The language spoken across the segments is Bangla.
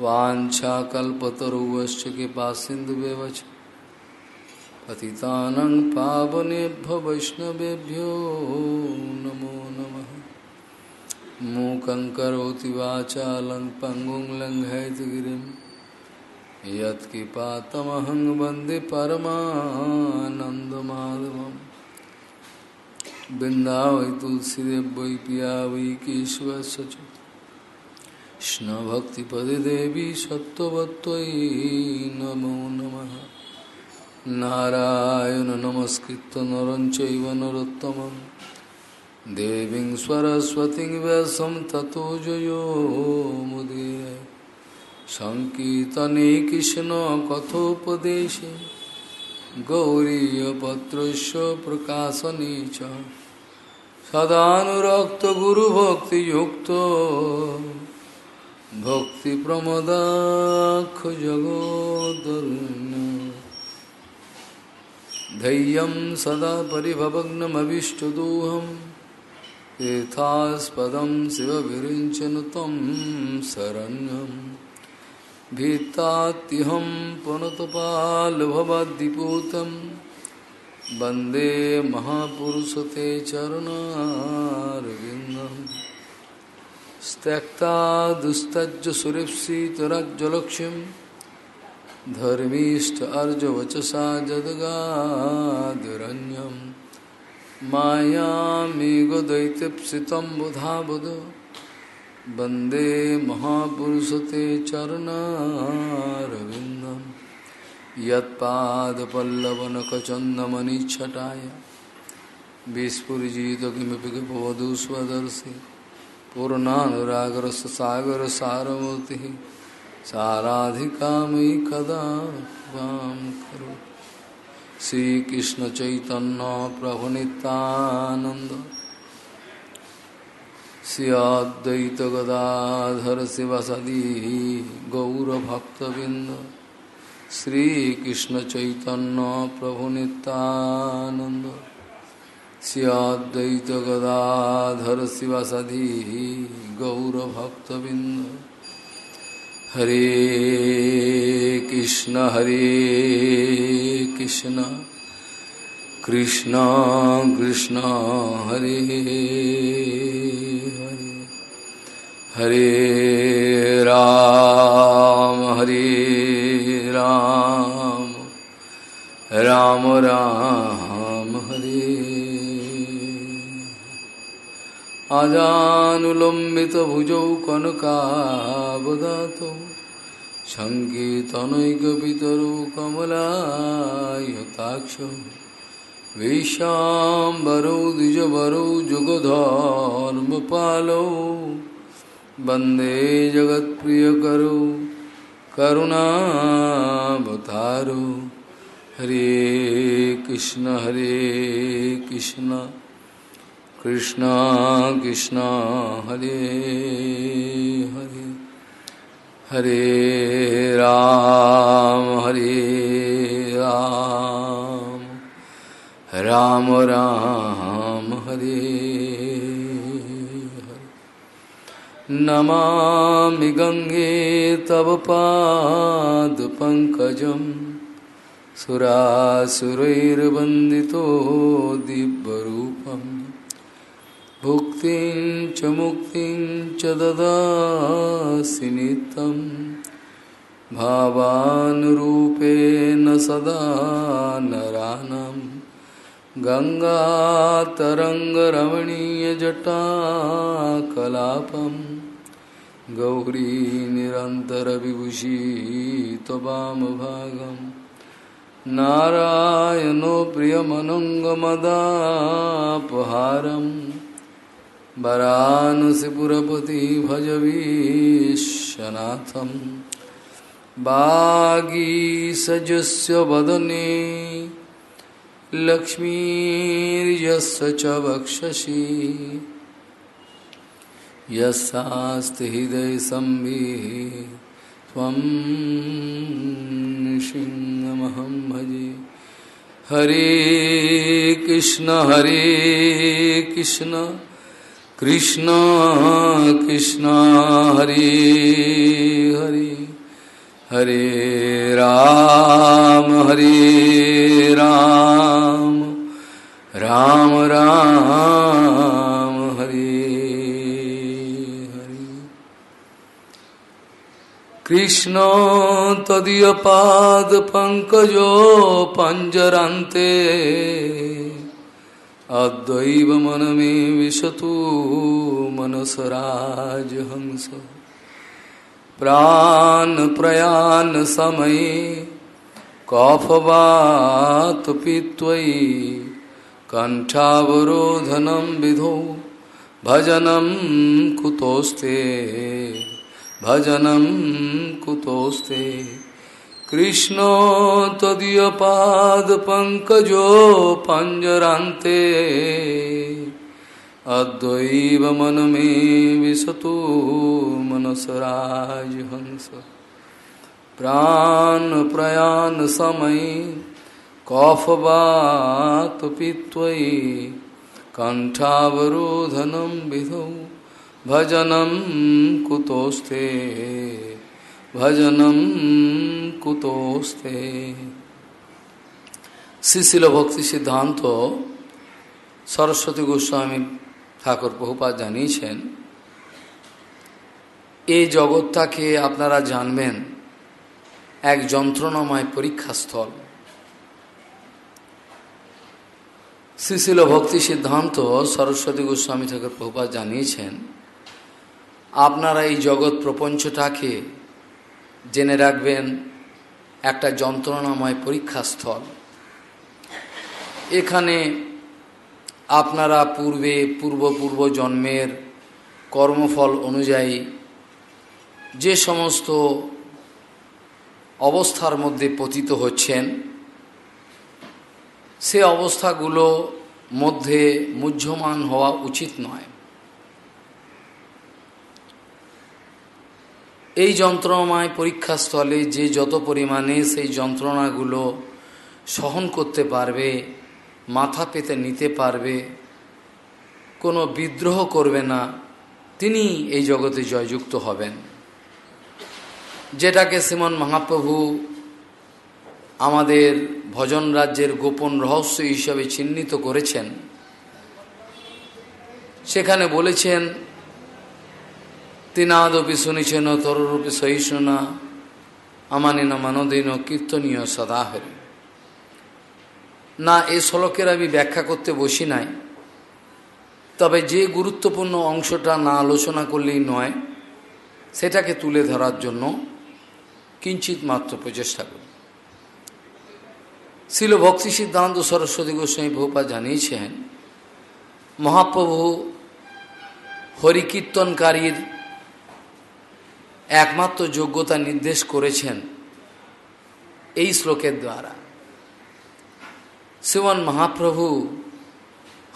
वाञ्छाकल्पतरुवश्च कृपासिन्धुव्यवच पतितानं पावनेभ्यो वैष्णवेभ्यो नमो नमः। मूकं करोति वाचालं पङ्गुं लङ्घयतगिरिं यत्कृपातमहं वंदे परमानन्दमाधवम्। वृंदावै तुलसीदेव वै पिया वै सच कृष्णभक्तिपदे देवी सत्त्ववत्त्वयि नमो नमः। नारायण नमस्कृत्य नरं चैव देवीं सरस्वतीं व्यासं ततो जयो मुदीर सङ्कीर्तने कृष्णकथोपदेशे गौरीयपत्रस्य प्रकाशने च। सदानुरक्तगुरुभक्तियुक्तो। भोक्तिप्रमदाखजगोदरुन् धैर्यं सदा परिभवग्नमविष्टदोहं। तीर्थास्पदं शिवविरिञ्चन त्वं शरण्यं। भीतात्यहं पुनतपालभवद्दिपूतं वंदे महापुरुष ते चरणारविन्दम्। त्यक्ता दुस्तज सुरेपी तुरज्जलक्ष्यम धर्मीष्ट अर्ज़ वचसा जदगा मेघ मायामेघ बुधा बुध। वंदे महापुरुष ते चरणारविंदम यत्पादपल्लवनकचंदमणिछटाया विस्फुजित किमें कपवधू स्वदर्शी पूर्णानुरागरस सागर सारमूर्ति साराधिका मयि कदा वाम करो श्रीकृष्ण चैतन्य प्रभु नितानंद श्रियाद्वैत गदाधर शिवसदी गौरभक्तबिंद श्रीकृष्ण चैतन्य प्रभु नितानंद सियाद्वैत गदाधर शिवासदि गौरभक्तबिंद हरे कृष्ण हरे कृष्ण। कृष्ण कृष्ण, हरे हरे। हरे राम हरे राम। राम राम। आजानुलम्बितभुजौ कनकावदातौ सङ्गीतनैकपितरौ कमलायताक्षौ वेशाम्बरौ द्विजवरौ जुगधर्मपालौ वंदे जगत्प्रियकरौ करुणावतारो हरे कृष्ण हरे कृष्ण। कृष्ण कृष्ण, हरे हरे। हरे राम हरे राम। राम राम, हरे नमामि गङ्गे तव पादपङ्कजं सुरासुरैर्वन्दितो दिव्यरूपं भुक्तिं च मुक्तिं च ददासि नित्यं। भावानुरूपेण सदा नरानं गङ्गातरङ्गरमणीयजटाकलापम् गौरी निरन्तरविभूषी त्ववामभागं नारायणो प्रियमनङ्गमदापहारं वरानसिपुरपति भज विश्वनाथं वागीसजस्य वदने, लक्ष्मीर्यस्य च वक्षसि। यस्यास्ति हृदय संविः त्वं सिंहमहं भजे। हरे कृष्ण हरे कृष्ण। कृष्ण कृष्ण, हरे हरे हरे राम हरे राम राम राम, हरे हरे। कृष्ण तदीयपादपङ्कजो पञ्जरान्ते अद्वैव मन में विशतु मनसराजहंस। प्राण प्रयाण समये कफवात पीत्वयि कण्ठावरोधनं विधौ भजनं कुतोस्ते। भजनं कुतोस्ते। कृष्ण तदीय पाद पंकजो पंजरांते अद्वैव मन में विशतो मनसराज हंस। प्राण प्रयाण समय कौफ बात पीत्वयि कंठावरोधनम विधो भजनम कुतोस्ते। ভজনম কুতোস্তে। শ্রীশিল ভক্তি সিদ্ধান্ত সরস্বতী গোস্বামী ঠাকুর প্রভুপাত জানিয়েছেন এই জগৎটাকে আপনারা জানবেন এক যন্ত্রণাময় পরীক্ষাস্থল। শ্রীশিল ভক্তি সিদ্ধান্ত সরস্বতী গোস্বামী ঠাকুর প্রভুপাত জানিয়েছেন, আপনারা এই জগৎ প্রপঞ্চটাকে জেনে রাখবেন, একটা যন্ত্রণাময় পরীক্ষাস্থল। এখানে আপনারা পূর্বে পূর্ব পূর্ব জন্মের কর্মফল অনুযায়ী যে সমস্ত অবস্থার মধ্যে পতিত হচ্ছেন, সে অবস্থাগুলো মধ্যে মুহ্যমান হওয়া উচিত নয়। এই যন্ত্রণাময় পরীক্ষাস্থলে যে যত পরিমাণে সেই যন্ত্রণাগুলো সহন করতে পারবে, মাথা পেতে নিতে পারবে, কোনো বিদ্রোহ করবে না, তিনি এই জগতে জয়যুক্ত হবেন। যেটাকে শ্রীমন মহাপ্রভু আমাদের ভজন রাজ্যের গোপন রহস্য হিসাবে চিহ্নিত করেছেন, সেখানে বলেছেন তিনাদপি শুনেছেন তররূপে সহিষ্ণুনা। আমানিন মানদিন কীর্তনীয় সদাহরে। না, এ শ্লোকের আমি ব্যাখ্যা করতে বসি নাই। তবে যে গুরুত্বপূর্ণ অংশটা না আলোচনা করলেই নয়, সেটাকে তুলে ধরার জন্য কিঞ্চিত মাত্র প্রচেষ্টা করি। শিল ভক্তি সিদ্ধান্ত সরস্বতী গোস্বামী বহুপা জানিয়েছেন, মহাপ্রভু হরিকীর্তনকারীর একমাত্র যোগ্যতা নির্দেশ করেছেন এই শ্লোকের দ্বারা। শ্রীমন মহাপ্রভু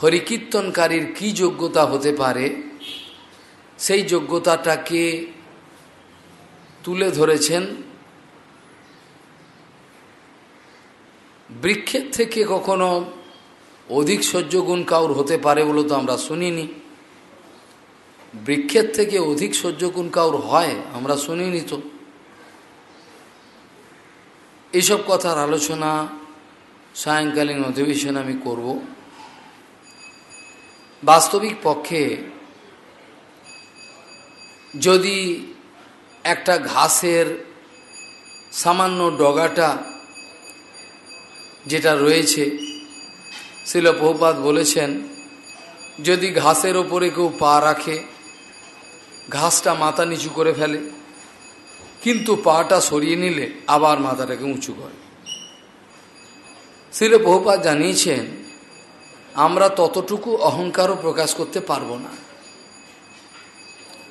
হরিকীর্তনকারীর কি যোগ্যতা হতে পারে, সেই যোগ্যতাটাকে তুলে ধরেছেন বৃক্ষের থেকে কখনো অধিক সহ্যগুণ কাউর হতে পারে বলে তো আমরা শুনিনি। বৃক্ষের থেকে অধিক সহ্য কোন কাউর হয়, আমরা শুনিনি তো। এসব কথার আলোচনা সায়ংকালীন অধিবেশন আমি করব। বাস্তবিক পক্ষে যদি একটা ঘাসের সামান্য ডগাটা যেটা রয়েছে, শিল বহুপাত বলেছেন, যদি ঘাসের ওপরে কেউ পা রাখে ঘাসটা মাথা নিচু করে ফেলে, কিন্তু পাটা সরিয়ে নিলে আবার মাথাটাকে উঁচু করে। শিল বহুপাত জানিয়েছেন, আমরা ততটুকু অহংকারও প্রকাশ করতে পারব না।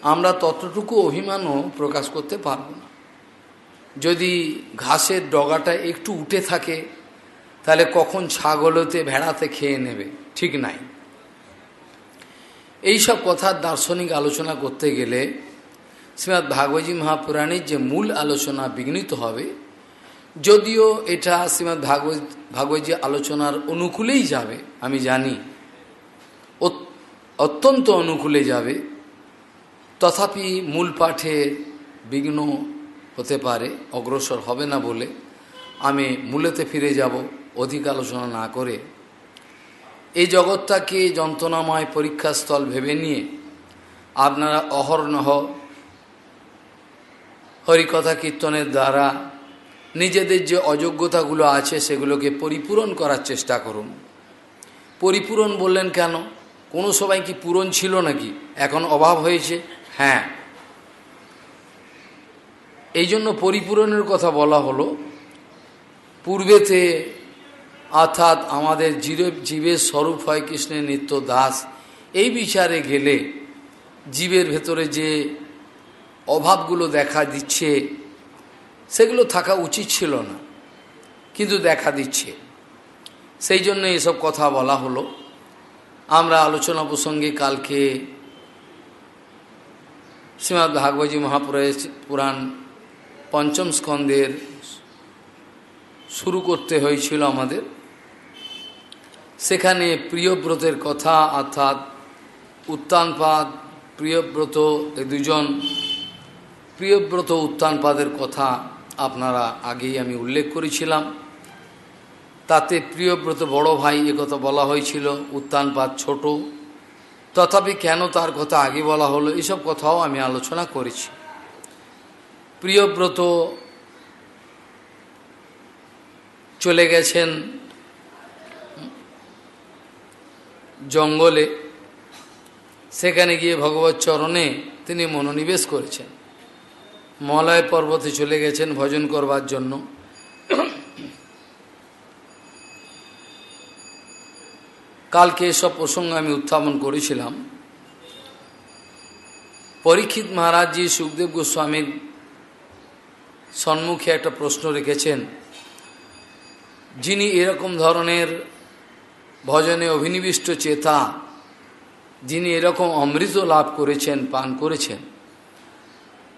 আমরা ততটুকু অভিমানও প্রকাশ করতে পারব না। যদি ঘাসের ডগাটা একটু উঠে থাকে, তাহলে কখন ছাগলতে ভেড়াতে খেয়ে নেবে, ঠিক নাই। এই সব কথার দার্শনিক আলোচনা করতে গেলে শ্রীমৎ ভাগবতী মহাপুরাণের যে মূল আলোচনা বিঘ্নিত হবে, যদিও এটা শ্রীমৎ ভাগবত ভাগবতী আলোচনার অনুকূলেই যাবে, আমি জানি। অত্যন্ত অনুকূলে যাবে। তথাপি মূল পাঠে বিঘ্ন হতে পারে, অগ্রসর হবে না বলে আমি মূলেতে ফিরে যাব, অধিক আলোচনা না করে। এই জগৎটাকে যন্ত্রণাময় পরীক্ষাস্থল ভেবে নিয়ে আপনারা অহরনহ হরিকথা কীর্তনের দ্বারা নিজেদের যে অযোগ্যতাগুলো আছে সেগুলোকে পরিপূরণ করার চেষ্টা করুন। পরিপূরণ বললেন কেন? কোনো সবাই কি পূরণ ছিল নাকি? এখন অভাব হয়েছে? হ্যাঁ। এই জন্য পরিপূরণের কথা বলা হলো, পূর্বেতে অর্থাৎ আমাদের জীবের স্বরূপ হয় কৃষ্ণের নিত্য দাস। এই বিচারে গেলে জীবের ভেতরে যে অভাবগুলো দেখা দিচ্ছে, সেগুলো থাকা উচিত ছিল না, কিন্তু দেখা দিচ্ছে। সেই জন্য এসব কথা বলা হলো। আমরা আলোচনা প্রসঙ্গে কালকে শ্রীমৎ ভাগবতী মহাপুরের পুরাণ পঞ্চম স্কন্ধের শুরু করতে হয়েছিল আমাদের। সেখানে প্রিয়ব্রতের কথা অর্থাৎ উত্তানপাদ প্রিয়ব্রত, এই দুজন প্রিয়ব্রত উত্তানপাদের কথা আপনারা আগেই আমি উল্লেখ করেছিলাম। তাতে প্রিয়ব্রত বড় ভাই কথা বলা হয়েছিল উত্তানপাদ ছোট। তথাপি কেন তার কথা আগে বলা হলো, এসব কথাও আমি আলোচনা করেছি। প্রিয়ব্রত চলে গেছেন জঙ্গলে, সেখানে গিয়ে ভগবত চরণে তিনি মনোনিবেশ করেছেন। মলয় পর্বতে চলে গেছেন ভজন করবার জন্য। কালকে এসব প্রসঙ্গ আমি উত্থাপন করেছিলাম। পরীক্ষিত মহারাজজি সুখদেব গোস্বামীর সম্মুখে একটা প্রশ্ন রেখেছেন, যিনি এরকম ধরনের ভজনে অভিনিবিষ্ট চেতা, যিনি এরকম অমৃত লাভ করেছেন, পান করেছেন।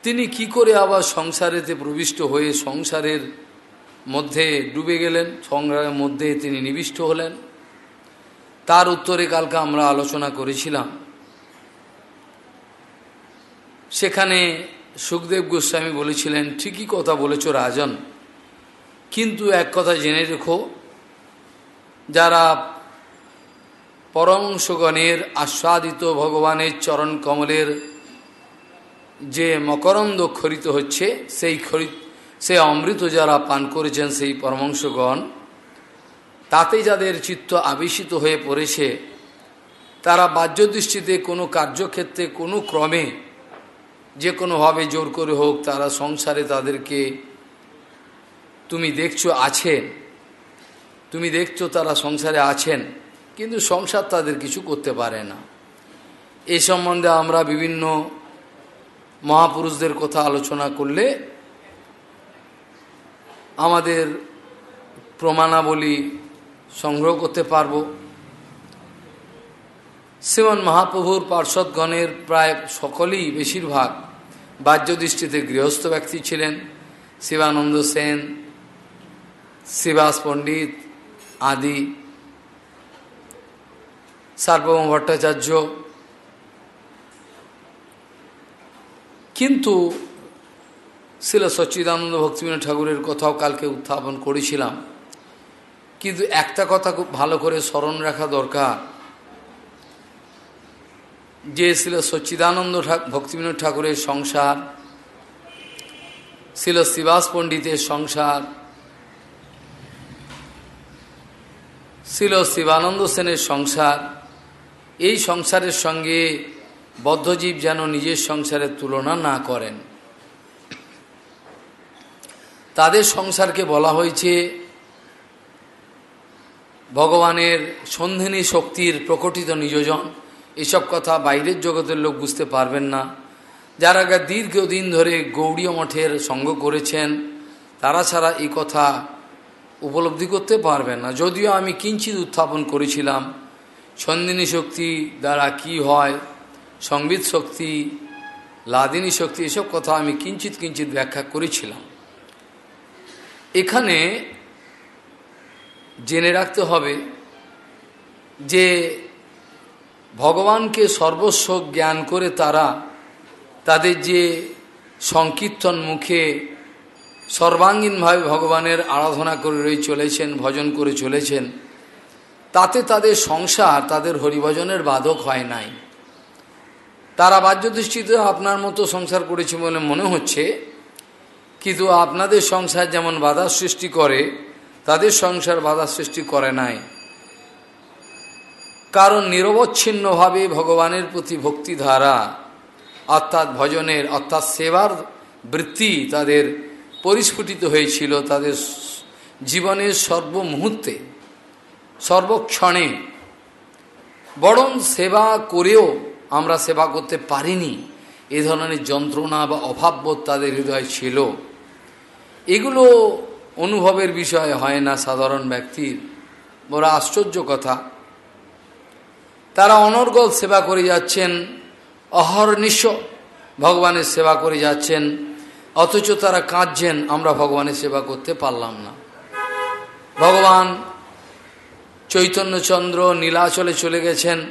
তিনি কি করে আবার সংসারেতে প্রবিষ্ট হয়ে সংসারের মধ্যে ডুবে গেলেন? সংসারের মধ্যে তিনি নিবিষ্ট হলেন। তার উত্তরে কালকে আমরা আলোচনা করেছিলাম। সেখানে সুখদেব গোস্বামী বলেছিলেন, ঠিকই কথা বলেছ রাজন, কিন্তু এক কথা জেনে রেখো, যারা পরমংশগণের আস্বাদিত ভগবানের চরণ কমলের যে মকরন্দ খরিত হচ্ছে, সেই খরিত, সে অমৃত যারা পান করেছেন সেই পরমংশগণ, তাতে যাদের চিত্ত আবেশিত হয়ে পড়েছে, তারা বাহ্য দৃষ্টিতে কোনো কার্যক্ষেত্রে, কোনো ক্রমে যে কোনোভাবে জোর করে হোক, তারা সংসারে তাদেরকে, তুমি দেখছ আছেন, তুমি দেখছ তারা সংসারে আছেন। কিন্তু সংসার তাদের কিছু করতে পারে না। এই সম্বন্ধে আমরা বিভিন্ন মহাপুরুষদের কথা আলোচনা করলে আমাদের প্রমাণাবলী সংগ্রহ করতে পারব। শ্রীমন মহাপ্রভুর পার্শ্বদগণের প্রায় সকলেই বেশিরভাগ বাহ্য দৃষ্টিতে গৃহস্থ ব্যক্তি ছিলেন। শিবানন্দ সেন, শিবাস পণ্ডিত আদি সার্বভৌম ভট্টাচার্য কিন্তু শিল সচ্চিদানন্দ ভক্তিবিনোদ ঠাকুরের কথাও কালকে উত্থাপন করেছিলাম। কিন্তু একটা কথা খুব ভালো করে স্মরণ রাখা দরকার। যে ছিল সচ্চিদানন্দ ভক্তিবিনোদ ঠাকুরের সংসার ছিল শিবাস পণ্ডিতের সংসার ছিল শিবানন্দ সেনের সংসার এই সংসারের সঙ্গে বদ্ধজীব যেন নিজের সংসারের তুলনা না করেন। তাদের সংসারকে বলা হয়েছে ভগবানের সন্ধিনী শক্তির প্রকটিত নিযোজন এসব কথা বাইরের জগতের লোক বুঝতে পারবেন না। যারা দীর্ঘদিন ধরে গৌড়ীয় মঠের সঙ্গ করেছেন, তারা ছাড়া এই কথা উপলব্ধি করতে পারবেন না। যদিও আমি কিঞ্চিত উত্থাপন করেছিলাম সন্দিনী শক্তি দ্বারা কি হয়? সংবিত শক্তি, লাদিনী শক্তি, এসব কথা আমি কিঞ্চিত কিঞ্চিত ব্যাখ্যা করেছিলাম। এখানে জেনে রাখতে হবে যে ভগবানকে সর্বস্ব জ্ঞান করে তারা তাদের যে সংকীর্তন মুখে সর্বাঙ্গীনভাবে ভগবানের আরাধনা করে চলেছেন, ভজন করে চলেছেন তাতে তাদের সংসার, তাদের হরিভজনের বাধক হয় নাই। তারা বাহ্য দৃষ্টিতে আপনার মতো সংসার করেছে বলে মনে হচ্ছে, কিন্তু আপনাদের সংসার যেমন বাধা সৃষ্টি করে, তাদের সংসার বাধা সৃষ্টি করে নাই। কারণ নিরবচ্ছিন্নভাবে ভগবানের প্রতি ভক্তিধারা, অর্থাৎ ভজনের, অর্থাৎ সেবার বৃত্তি তাদের পরিস্ফুটিত হয়েছিল, তাদের জীবনের সর্বমুহূর্তে। সর্বক্ষণে। বরং সেবা করেও আমরা সেবা করতে পারিনি। এ ধরনের যন্ত্রণা বা অভাববোধ তাদের হৃদয় ছিল। এগুলো অনুভবের বিষয় হয় না সাধারণ ব্যক্তির। বড় আশ্চর্য কথা। তারা অনর্গল সেবা করে যাচ্ছেন, অহর্নিশ ভগবানের সেবা করে যাচ্ছেন, অথচ তারা কাঁদছেন, আমরা ভগবানের সেবা করতে পারলাম না। ভগবান চৈতন্যচন্দ্র নীলাচলে চলে গেছেন।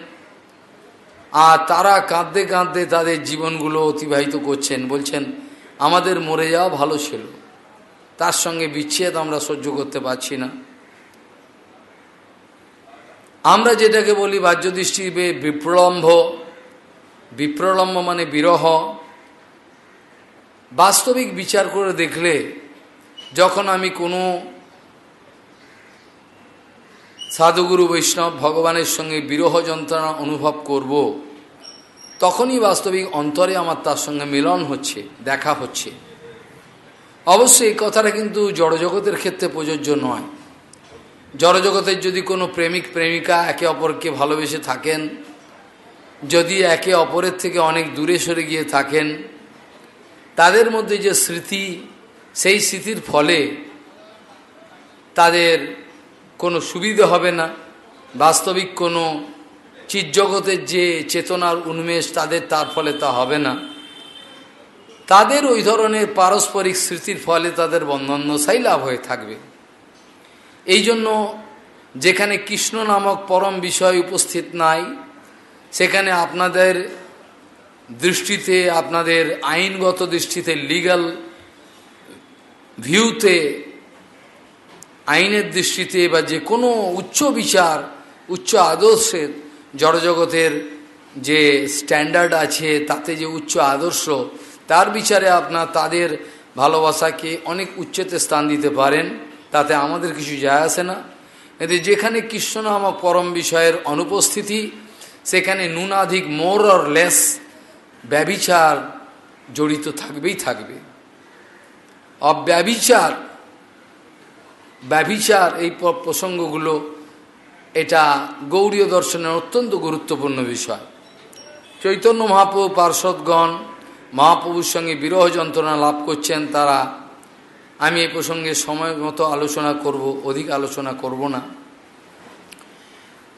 আর তারা কাঁদতে কাঁদতে তাদের জীবনগুলো অতিবাহিত করছেন, বলছেন, আমাদের মরে যাওয়া ভালো ছিল। তার সঙ্গে বিচ্ছেদ আমরা সহ্য করতে পারছি না। আমরা যেটাকে বলি বাহ্য দৃষ্টি বিপ্রলম্ভ বিপ্রলম্ব মানে বিরহ। বাস্তবিক বিচার করে দেখলে যখন আমি কোনো সাধুগুরু বৈষ্ণব ভগবানের সঙ্গে বিরহ যন্ত্রণা অনুভব করব। তখনই বাস্তবিক অন্তরে আমার তার সঙ্গে মিলন হচ্ছে, দেখা হচ্ছে। অবশ্যই এই কথাটা কিন্তু জড়জগতের ক্ষেত্রে প্রযোজ্য নয়। জড়জগতের যদি কোনো প্রেমিক, প্রেমিকা একে অপরকে ভালোবেসে থাকেন, যদি একে অপরের থেকে অনেক দূরে সরে গিয়ে থাকেন, তাদের মধ্যে যে স্মৃতি, সেই স্মৃতির ফলে তাদের কোনো সুবিধে হবে না। বাস্তবিক কোনো চিৎজগতের যে চেতনার উন্মেষ তাদের, তার ফলে তা হবে না। তাদের ওই ধরনের পারস্পরিক স্মৃতির ফলে তাদের বন্ধন বন্ধনসাই লাভ হয়ে থাকবে। এই জন্য যেখানে কৃষ্ণ নামক পরম বিষয় উপস্থিত নাই, সেখানে আপনাদের দৃষ্টিতে, আপনাদের আইনগত দৃষ্টিতে লিগাল ভিউতে আইনের দৃষ্টিতে বা যে কোনো উচ্চ বিচার, উচ্চ আদর্শের জড়জগতের যে স্ট্যান্ডার্ড আছে, তাতে যে উচ্চ আদর্শ, তার বিচারে আপনার তাদের ভালোবাসাকে অনেক উচ্চতে স্থান দিতে পারেন। তাতে আমাদের কিছু যায় আসে না। এতে যেখানে কৃষ্ণ নামক পরম বিষয়ের অনুপস্থিতি, সেখানে নুনাধিক মোর অর লেস ব্যবিচার জড়িত থাকবেই থাকবে। অব্যবিচার ব্যবিচার এই প্রসঙ্গগুলো এটা গৌরীয় দর্শনের অত্যন্ত গুরুত্বপূর্ণ বিষয়। চৈতন্য মহাপ্রভু পার্শ্বদগণ মহাপ্রভুর সঙ্গে বিরহ যন্ত্রণা লাভ করছেন তারা। আমি এই প্রসঙ্গে সময় মতো আলোচনা করব, অধিক আলোচনা করব না।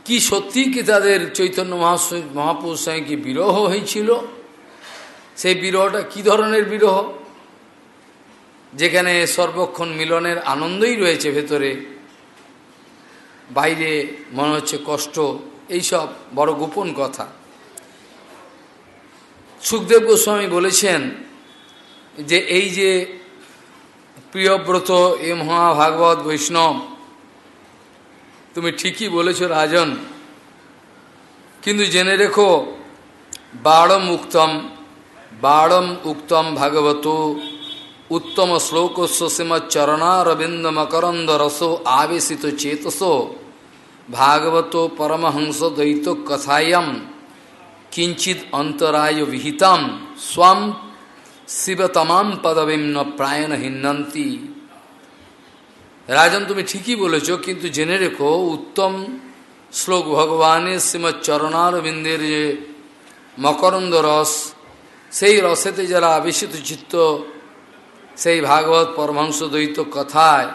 কি সত্যি কি তাদের চৈতন্য মহাপুরুষ সঙ্গে কি বিরহ হয়েছিল? সেই বিরহটা কি ধরনের বিরহ? যেখানে সর্বক্ষণ মিলনের আনন্দই রয়েছে ভেতরে, বাইরে মনে হচ্ছে কষ্ট, এইসব বড় গোপন কথা। সুখদেব গোস্বামী বলেছেন যে এই যে প্রিয়ব্রত, এ মহাভাগবত বৈষ্ণব, তুমি ঠিকই বলেছ রাজন, কিন্তু জেনে রেখো, বাড়ম উক্তম বাড়ম উক্তম ভাগবত উত্তম শ্লোকস্ব শ্রীমচ্চরণারবিন্দ মকরন্দ রসো আবেশিত চেতসো ভাগবত পরমহংস দ্বৈত কথায়ম কিঞ্চিত অন্তরায় বিহিতম স্বম শিবতমাম পদবিম্ন প্রায়ণ হিন্নন্তি রাজন তুমি ঠিকই বলেছ কিন্তু জেনে রেখো উত্তম শ্লোক ভগবানের শ্রীমৎ চরণারবিন্দের যে মকরন্দ রস সেই রসেতে যারা আবেশিত চিত্ত সেই ভাগবত পরমাংশ দ্বৈত কথায়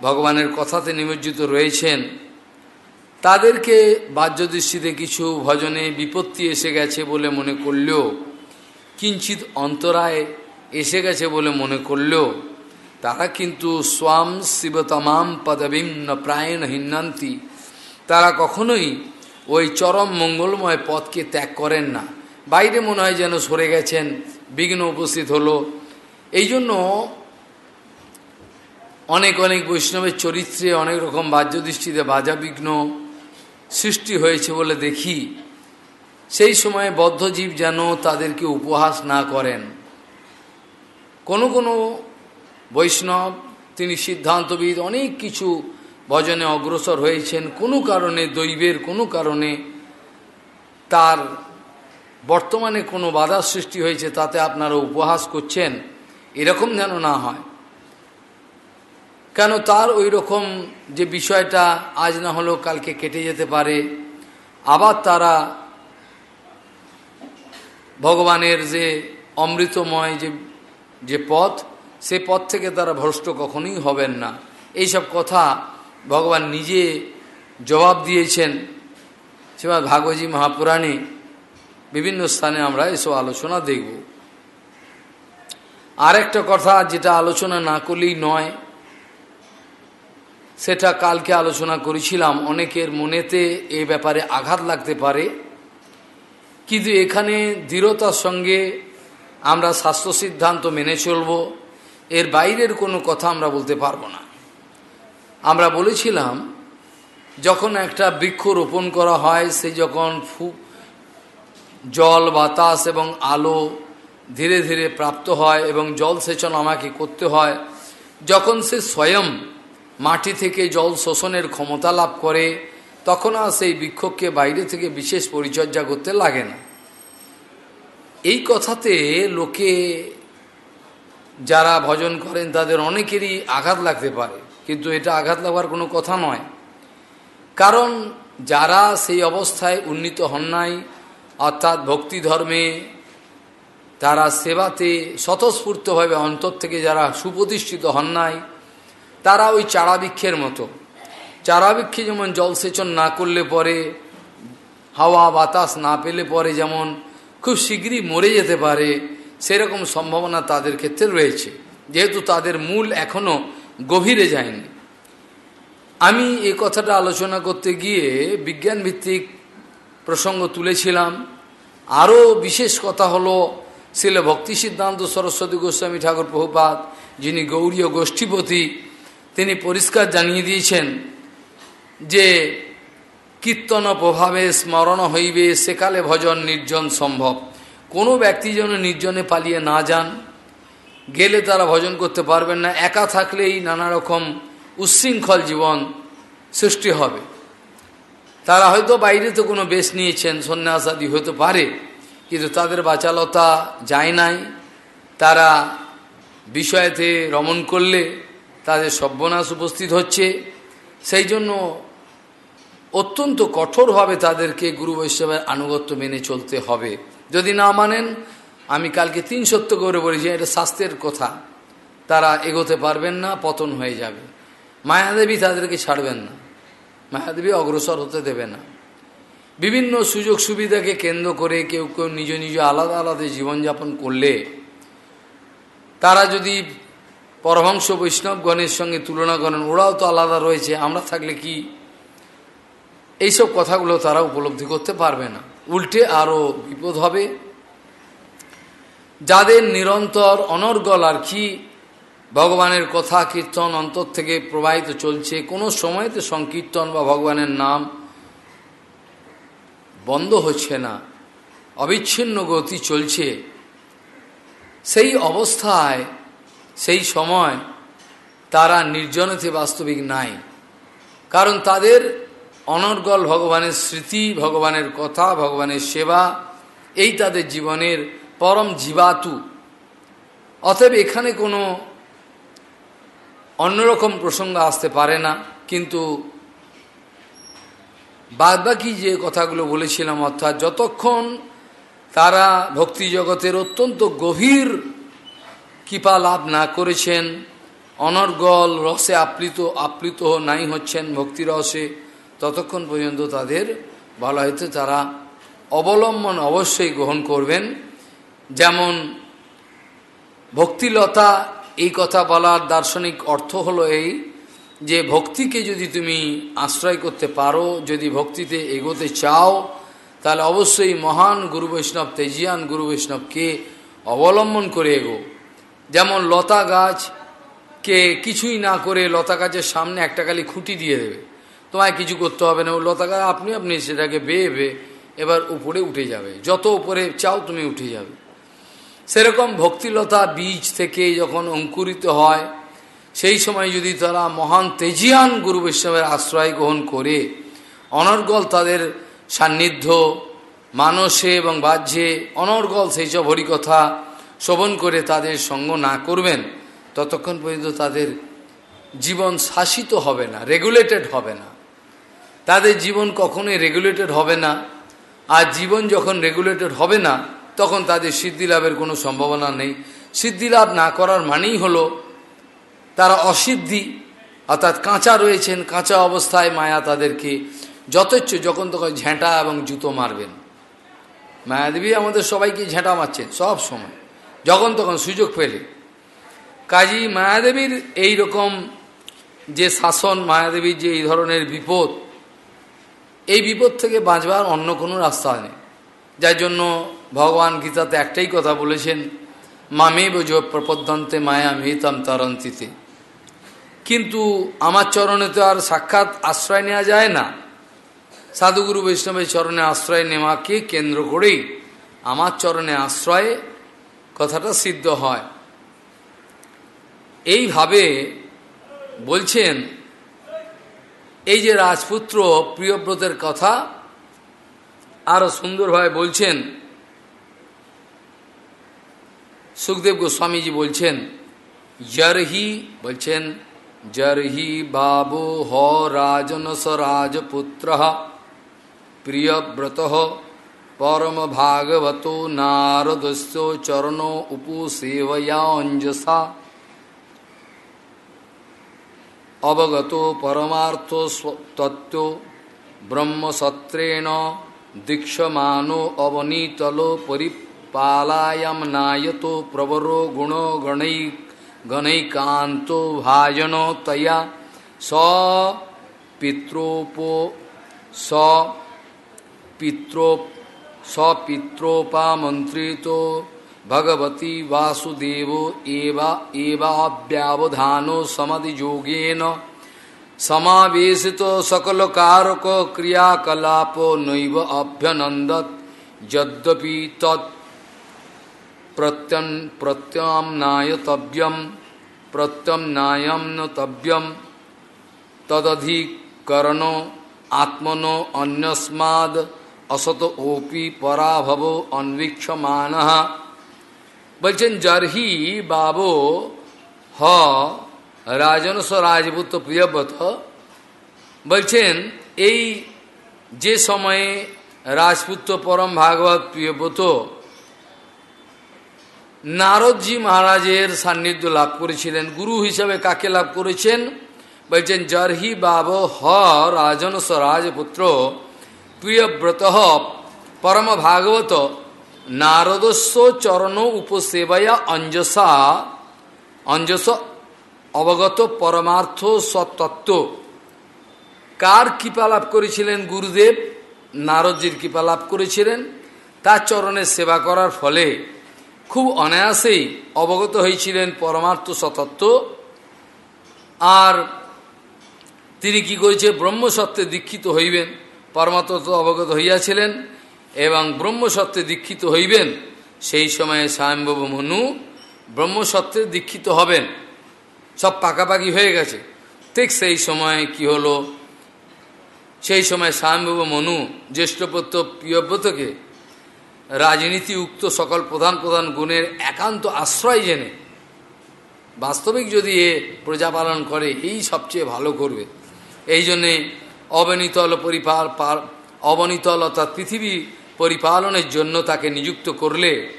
ভগবানের কথাতে নিমজ্জিত রয়েছেন। তাদেরকে বাহ্য দৃষ্টিতে কিছু ভজনে বিপত্তি এসে গেছে বলে মনে করলেও কিঞ্চিত অন্তরায় এসে গেছে বলে মনে করলেও, তারা কিন্তু স্বাম শিবতমাম পদবিম ন প্রায়ণ হিন্নান্তি। তারা কখনোই ওই চরম মঙ্গলময় পথকে ত্যাগ করেন না। বাইরে মনে হয় যেন সরে গেছেন, বিঘ্ন উপস্থিত হলো এই জন্য অনেক অনেক বৈষ্ণবের চরিত্রে অনেক রকম বাহ্য দৃষ্টিতে বাজা বিঘ্ন সৃষ্টি হয়েছে বলে দেখি। সেই সময় বদ্ধজীব যেন তাদেরকে উপহাস না করেন। কোনো কোনো বৈষ্ণব, তিনি সিদ্ধান্তবিদ, অনেক কিছু ভজনে অগ্রসর হয়েছেন। কোনো কারণে দৈবের, কোনো কারণে তার বর্তমানে কোনো বাধার সৃষ্টি হয়েছে, তাতে আপনারা উপহাস করছেন। এরকম যেন না হয়। কেন তার ওই রকম যে বিষয়টা আজ না হলেও কালকে কেটে যেতে পারে, আবার তারা ভগবানের যে অমৃতময় যে যে পথ, সে পথ থেকে তারা ভ্রষ্ট কখনোই হবেন না। এইসব কথা ভগবান নিজে জবাব দিয়েছেন। সেবার ভাগবতী মহাপুরাণে বিভিন্ন স্থানে আমরা এসব আলোচনা দেখব। আরেকটা কথা যেটা আলোচনা না করলেই নয়, সেটা কালকে আলোচনা করেছিলাম, অনেকের মনেতে এ ব্যাপারে আঘাত লাগতে পারে। কিন্তু এখানে দৃঢ়তার সঙ্গে আমরা স্বাস্থ্য সিদ্ধান্ত মেনে চলব, এর বাইরের কোনো কথা আমরা বলতে পারব না। আমরা বলেছিলাম, যখন একটা বৃক্ষ রোপণ করা হয়, সে যখন ফু জল, বাতাস এবং আলো ধীরে ধীরে প্রাপ্ত হয় এবং জল সেচন আমাকে করতে হয়। যখন সে স্বয়ং মাটি থেকে জল শোষণের ক্ষমতা লাভ করে, তখন আর সেই বৃক্ষকে বাইরে থেকে বিশেষ পরিচর্যা করতে লাগে না। এই কথাতে লোকে যারা ভজন করেন, তাদের অনেকেরই আঘাত লাগতে পারে। কিন্তু এটা আঘাত লাগার কোনো কথা নয়। কারণ যারা সেই অবস্থায় উন্নীত হন নাই, অর্থাৎ ভক্তি ধর্মে তারা সেবাতে স্বতঃস্ফূর্তভাবে অন্তর থেকে যারা সুপ্রতিষ্ঠিত হন নাই, তারা ওই চারাবৃক্ষের মতো। চারাবৃক্ষে যেমন জলসেচন না করলে পরে, হাওয়া, বাতাস না পেলে পরে যেমন খুব শীঘ্রই মরে যেতে পারে, সেরকম সম্ভাবনা তাদের ক্ষেত্রে রয়েছে। যেহেতু তাদের মূল এখনও গভীরে যায়নি। আমি এ কথাটা আলোচনা করতে গিয়ে বিজ্ঞান ভিত্তিক প্রসঙ্গ তুলেছিলাম। আরও বিশেষ কথা হলো শিলে ভক্তি সিদ্ধান্ত সরস্বতী গোস্বামী ঠাকুর প্রভুপাত যিনি গৌরীয় গোষ্ঠীপতি, তিনি পরিষ্কার জানিয়ে দিয়েছেন যে কীর্তন প্রভাবে স্মরণ হইবে, সেকালে ভজন নির্জন সম্ভব। কোনো ব্যক্তি যেন নির্জনে পালিয়ে না যান, গেলে তারা ভজন করতে পারবেন না, একা থাকলেই নানা রকম উচ্ছৃঙ্খল জীবন সৃষ্টি হবে। তারা হয়তো বাইরে তো কোনো বেশ নিয়েছেন সন্ন্যাস আদি হতে পারে। কিন্তু তাদের বাচালতা যায় নাই। তারা বিষয়েতে রমণ করলে তাদের সর্বনাশ উপস্থিত হচ্ছে। সেই জন্য অত্যন্ত কঠোরভাবে তাদেরকে গুরু বৈষ্ণবের আনুগত্য মেনে চলতে হবে। যদি না মানেন, আমি কালকে তিন সত্য করে বলেছি, এটা স্বাস্থ্যের কথা। তারা এগোতে পারবেন না, পতন হয়ে যাবে। মায়াদেবী তাদেরকে ছাড়বেন না। মায়াদেবী অগ্রসর হতে দেবে না। বিভিন্ন সুযোগ সুবিধাকে কেন্দ্র করে কেউ কেউ নিজ নিজ আলাদা আলাদা জীবনযাপন করলে তারা যদি পরমাংশ বৈষ্ণবগণের সঙ্গে তুলনা করেন, ওরাও তো আলাদা রয়েছে, আমরা থাকলে কি? এইসব কথাগুলো তারা উপলব্ধি করতে পারবে না। উল্টে আরও বিপদ হবে। যাদের নিরন্তর অনর্গল আর কি ভগবানের কথা কীর্তন অন্তর থেকে প্রবাহিত চলছে, কোনো সময়তে সংকীর্তন বা ভগবানের নাম বন্ধ হচ্ছে না, অবিচ্ছিন্ন গতি চলছে। সেই অবস্থায়, সেই সময় তারা নির্জনতে বাস্তবিক নাই। কারণ তাদের অনর্গল ভগবানের স্মৃতি, ভগবানের কথা, ভগবানের সেবা, এই তাদের জীবনের পরম জীবাতু। অতএব এখানে কোনো অন্যরকম প্রসঙ্গ আসতে পারে না, কিন্তু বাদবাকি যে কথাগুলো বলেছিলাম, অর্থাৎ যতক্ষণ তারা ভক্তি জগতের অত্যন্ত গভীর কৃপা লাভ না করেছেন, অনর্গল রসে আপ্লিত আপ্লিত নাই হচ্ছেন ভক্তি রসে, ততক্ষণ পর্যন্ত তাদের বলা হয়তো তারা অবলম্বন অবশ্যই গ্রহণ করবেন। যেমন ভক্তিলতা, এই কথা বলার দার্শনিক অর্থ হলো এই যে ভক্তিকে যদি তুমি আশ্রয় করতে পারো, যদি ভক্তিতে এগোতে চাও, তাহলে অবশ্যই মহান গুরু বৈষ্ণব, তেজিয়ান গুরু বৈষ্ণবকে অবলম্বন করে এগো। যেমন লতা গাছ কে কিছুই না করে লতা গাছের সামনে একটা খালি খুঁটি দিয়ে দেবে। তোমায় কিছু করতে হবে না, ও লতা গাছ, আপনি আপনি সেটাকে বেয়ে বেয়ে এবার উপরে উঠে যাবে। যত উপরে চাও তুমি উঠে যাবে। সেরকম ভক্তিলতা বীজ থেকে যখন অঙ্কুরিত হয় সেই সময় যদি তারা মহান তেজিয়ান গুরু বৈষ্ণবের আশ্রয় গ্রহণ করে, অনর্গল তাদের সান্নিধ্য, মানসে এবং বাহ্যে অনর্গল সেই সব হরিকথা শোভন করে তাদের সঙ্গ না করবেন, ততক্ষণ পর্যন্ত তাদের জীবন শাসিত হবে না রেগুলেটেড হবে না। তাদের জীবন কখনোই রেগুলেটেড হবে না, আর জীবন যখন রেগুলেটেড হবে না, তখন তাদের সিদ্ধি লাভের কোনো সম্ভাবনা নেই। সিদ্ধি লাভ না করার মানেই হলো তারা অসিদ্ধি, অর্থাৎ কাঁচা রয়েছেন, কাঁচা অবস্থায় মায়া তাদেরকে যথেচ্ছ যখন তখন ঝেঁটা এবং জুতো মারবেন। মায়াদেবী আমাদের সবাইকে ঝেঁটা মারছেন সব সময়, যখন তখন সুযোগ পেলে। কাজী মায়াদেবীর এই রকম যে শাসন মায়াদেবীর যে এই ধরনের বিপদ, এই বিপদ থেকে বাঁচবার অন্য কোনো রাস্তা নেই। যার জন্য ভগবান গীতাতে একটাই কথা বলেছেন মামে বোঝ প্রপদ্যন্তে মায়া মেহতাম তরন্তিতে। কিন্তু আমার চরণে তো আর সাক্ষাৎ আশ্রয় নেওয়া যায় না। সাধুগুরু বৈষ্ণবের চরণে আশ্রয় নেওয়াকে কেন্দ্র করেই আমার চরণে আশ্রয়ে কথাটা সিদ্ধ হয়। এইভাবে বলছেন, এই যে রাজপুত্র প্রিয়ব্রতের কথা আরও সুন্দরভাবে বলছেন, সুখদেব গোস্বামীজি বলছেন, জরহি, বলছেন জরহি বাবু হ রাজনস রাজপুত্র প্রিয়ব্রত পরম ভাগবত নারদস্য চরণ উপু সেবয়া অঞ্জসা অবগত পরমার্থ তত্ত্ব ব্রহ্মসত্রেণ দীক্ষমানো অবনীতল পরিপালায়াম নায়তো প্রবরো गणैकांतो भाजन तया स पित्रोपो स पित्रो स पित्रोपा मंत्रितो भगवती वासुदेव एवा एवाव्यावधानो समधि योगेन समावेशित सकल कारक क्रियाकलापो नैव अभ्यनंदत यद्यपि तत् प्रत्यन् प्रत्याम्नायतव्यं प्रत्याम्नायम्नतव्यं तदधिकरणो आत्मनो अन्यस्माद् অসত ওপি পরাভব অন্বীক্ষমান বলছেন জরহি বাব হ রাজনস রাজপুত্র প্রিয়ব্রত বলছেন এই যে সময়ে রাজপুত্র পরম ভাগবত প্রিয়ব্রত নারদজি মহারাজের সান্নিধ্য লাভ করেছিলেন। গুরু হিসাবে কাকে লাভ করেছেন? বলছেন, জরহি বাব হ রাজনস রাজপুত্র প্রিয়ব্রত পরম ভাগবত নারদস্ব চরণ উপসেবয়া অঞ্জসা অঞ্জস অবগত পরমার্থ সতত্ত্ব কার কৃপা লাভ করেছিলেন গুরুদেব? নারদজির কৃপা লাভ করেছিলেন। তার চরণের সেবা করার ফলে খুব অনায়াসেই অবগত হয়েছিলেন পরমার্থ সতত্ত্ব। আর তিনি কি করেছে? ব্রহ্মসত্ত্বে দীক্ষিত হইবেন। পরমাত্ম অবগত হইয়াছিলেন এবং ব্রহ্মসত্ত্বে দীক্ষিত হইবেন। সেই সময়ে স্বয়ংবাবু মনু ব্রহ্মসত্ত্বে দীক্ষিত হবেন। সব পাকাপাকি হয়ে গেছে। ঠিক সেই সময় কি হলো? সেই সময় স্বয়ংবাবু মনু জ্যেষ্ঠপত্য প্রিয়ব্রতকে রাজনীতি উক্ত সকল প্রধান প্রধান গুণের একান্ত আশ্রয় জেনে বাস্তবিক যদি এ প্রজাপালন করে, এই সবচেয়ে ভালো করবে। এই জন্যে অবনীতল পরিপাল অবনীতল অর্থাৎ পৃথিবী পরিপালনের জন্য তাকে নিযুক্ত করলে,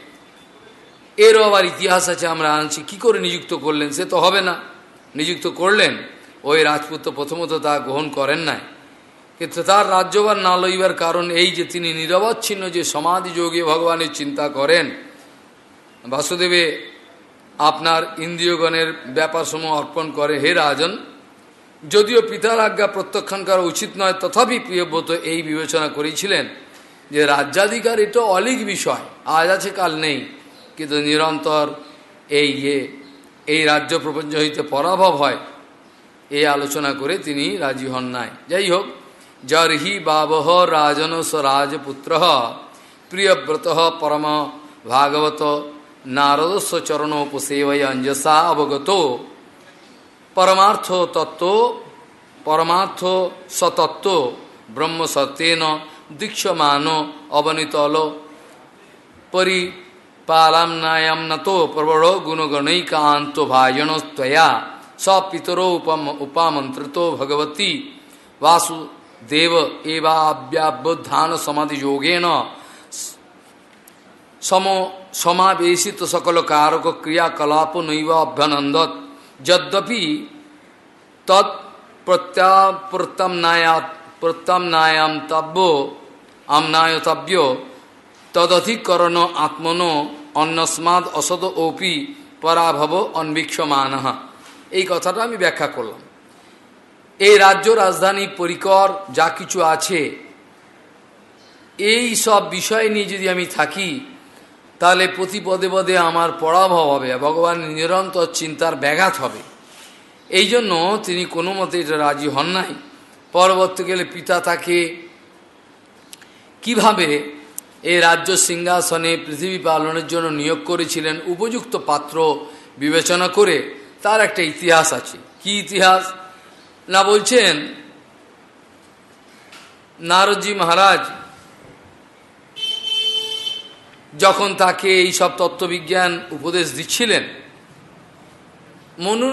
এরও আবার ইতিহাস আছে, আমরা আনছি, কি করে নিযুক্ত করলেন? সে তো হবে না। নিযুক্ত করলেন, ওই রাজপুত্র প্রথমত তা গ্রহণ করেন নাই। কিন্তু তার রাজ্যবার না লইবার কারণ এই যে তিনি নিরবচ্ছিন্ন যে সমাধি যোগে ভগবানের চিন্তা করেন বাসুদেবে আপনার ইন্দ্রিয়গণের ব্যাপার ব্যাপারসমূহ অর্পণ করে হে রাজন যদিও পিতার আজ্ঞা প্রত্যাখ্যান করা উচিত নয় তথাপি প্রিয়ব্রত এই বিবেচনা করেছিলেন যে রাজ্যাধিকার এটা অলিক বিষয় আজ আছে কাল নেই কিন্তু নিরন্তর এই ইয়ে এই রাজ্য প্রপঞ্চ হইতে পরাভব হয় এই আলোচনা করে তিনি রাজি হন নাই যাই হোক জর্হি বাবহ রাজন স রাজপুত্র প্রিয়ব্রত পরম ভাগবত নারদস্ব চরণোপসেবয় অঞ্জসা অবগত পরমার্থ তত্ত্ব পরমার্থ সতত্ত্ব ব্রহ্ম সত্যেন দীক্ষমান অবনীতল পরিপালামনায়াম নত প্রবড় গুণগণৈকান্ত ভাজনস্তয়া সপিতর উপম উপামন্ত্রিত ভগবতী वासुदेव एवाव्याबुद्धान समाधि योगेन समो समावेशित सकल कारक क्रियाकलाप नैव अभ्यनंदत यद्यपि तत् प्रत्याप्रत्याम्नाया प्रत्याम्नायाम तब्यो आम्नायतव्यो तदधिकरण आत्मनो অন্যস্মাদ অসদ ওপি পরাভব অন্বীক্ষমান এই কথাটা আমি ব্যাখ্যা করলাম এই রাজ্য রাজধানী পরিকর যা কিছু আছে। এই সব বিষয় নিয়ে যদি আমি থাকি, তাহলে প্রতি পদে পদে আমার পরাভব হবে, ভগবান নিরন্তর চিন্তার ব্যাঘাত হবে। এই জন্য তিনি কোনো মতে এটা রাজি হন নাই। পরবর্তীকালে পিতা তাকে কীভাবে এই রাজ্য সিংহাসনে পৃথিবী পালনের জন্য নিয়োগ করেছিলেন উপযুক্ত পাত্র বিবেচনা করে, তার একটা ইতিহাস আছে। কি ইতিহাস? না বলছেন নারদজি মহারাজ, যখন তাকে এই সব তত্ত্ববিজ্ঞান উপদেশ দিচ্ছিলেন, মনু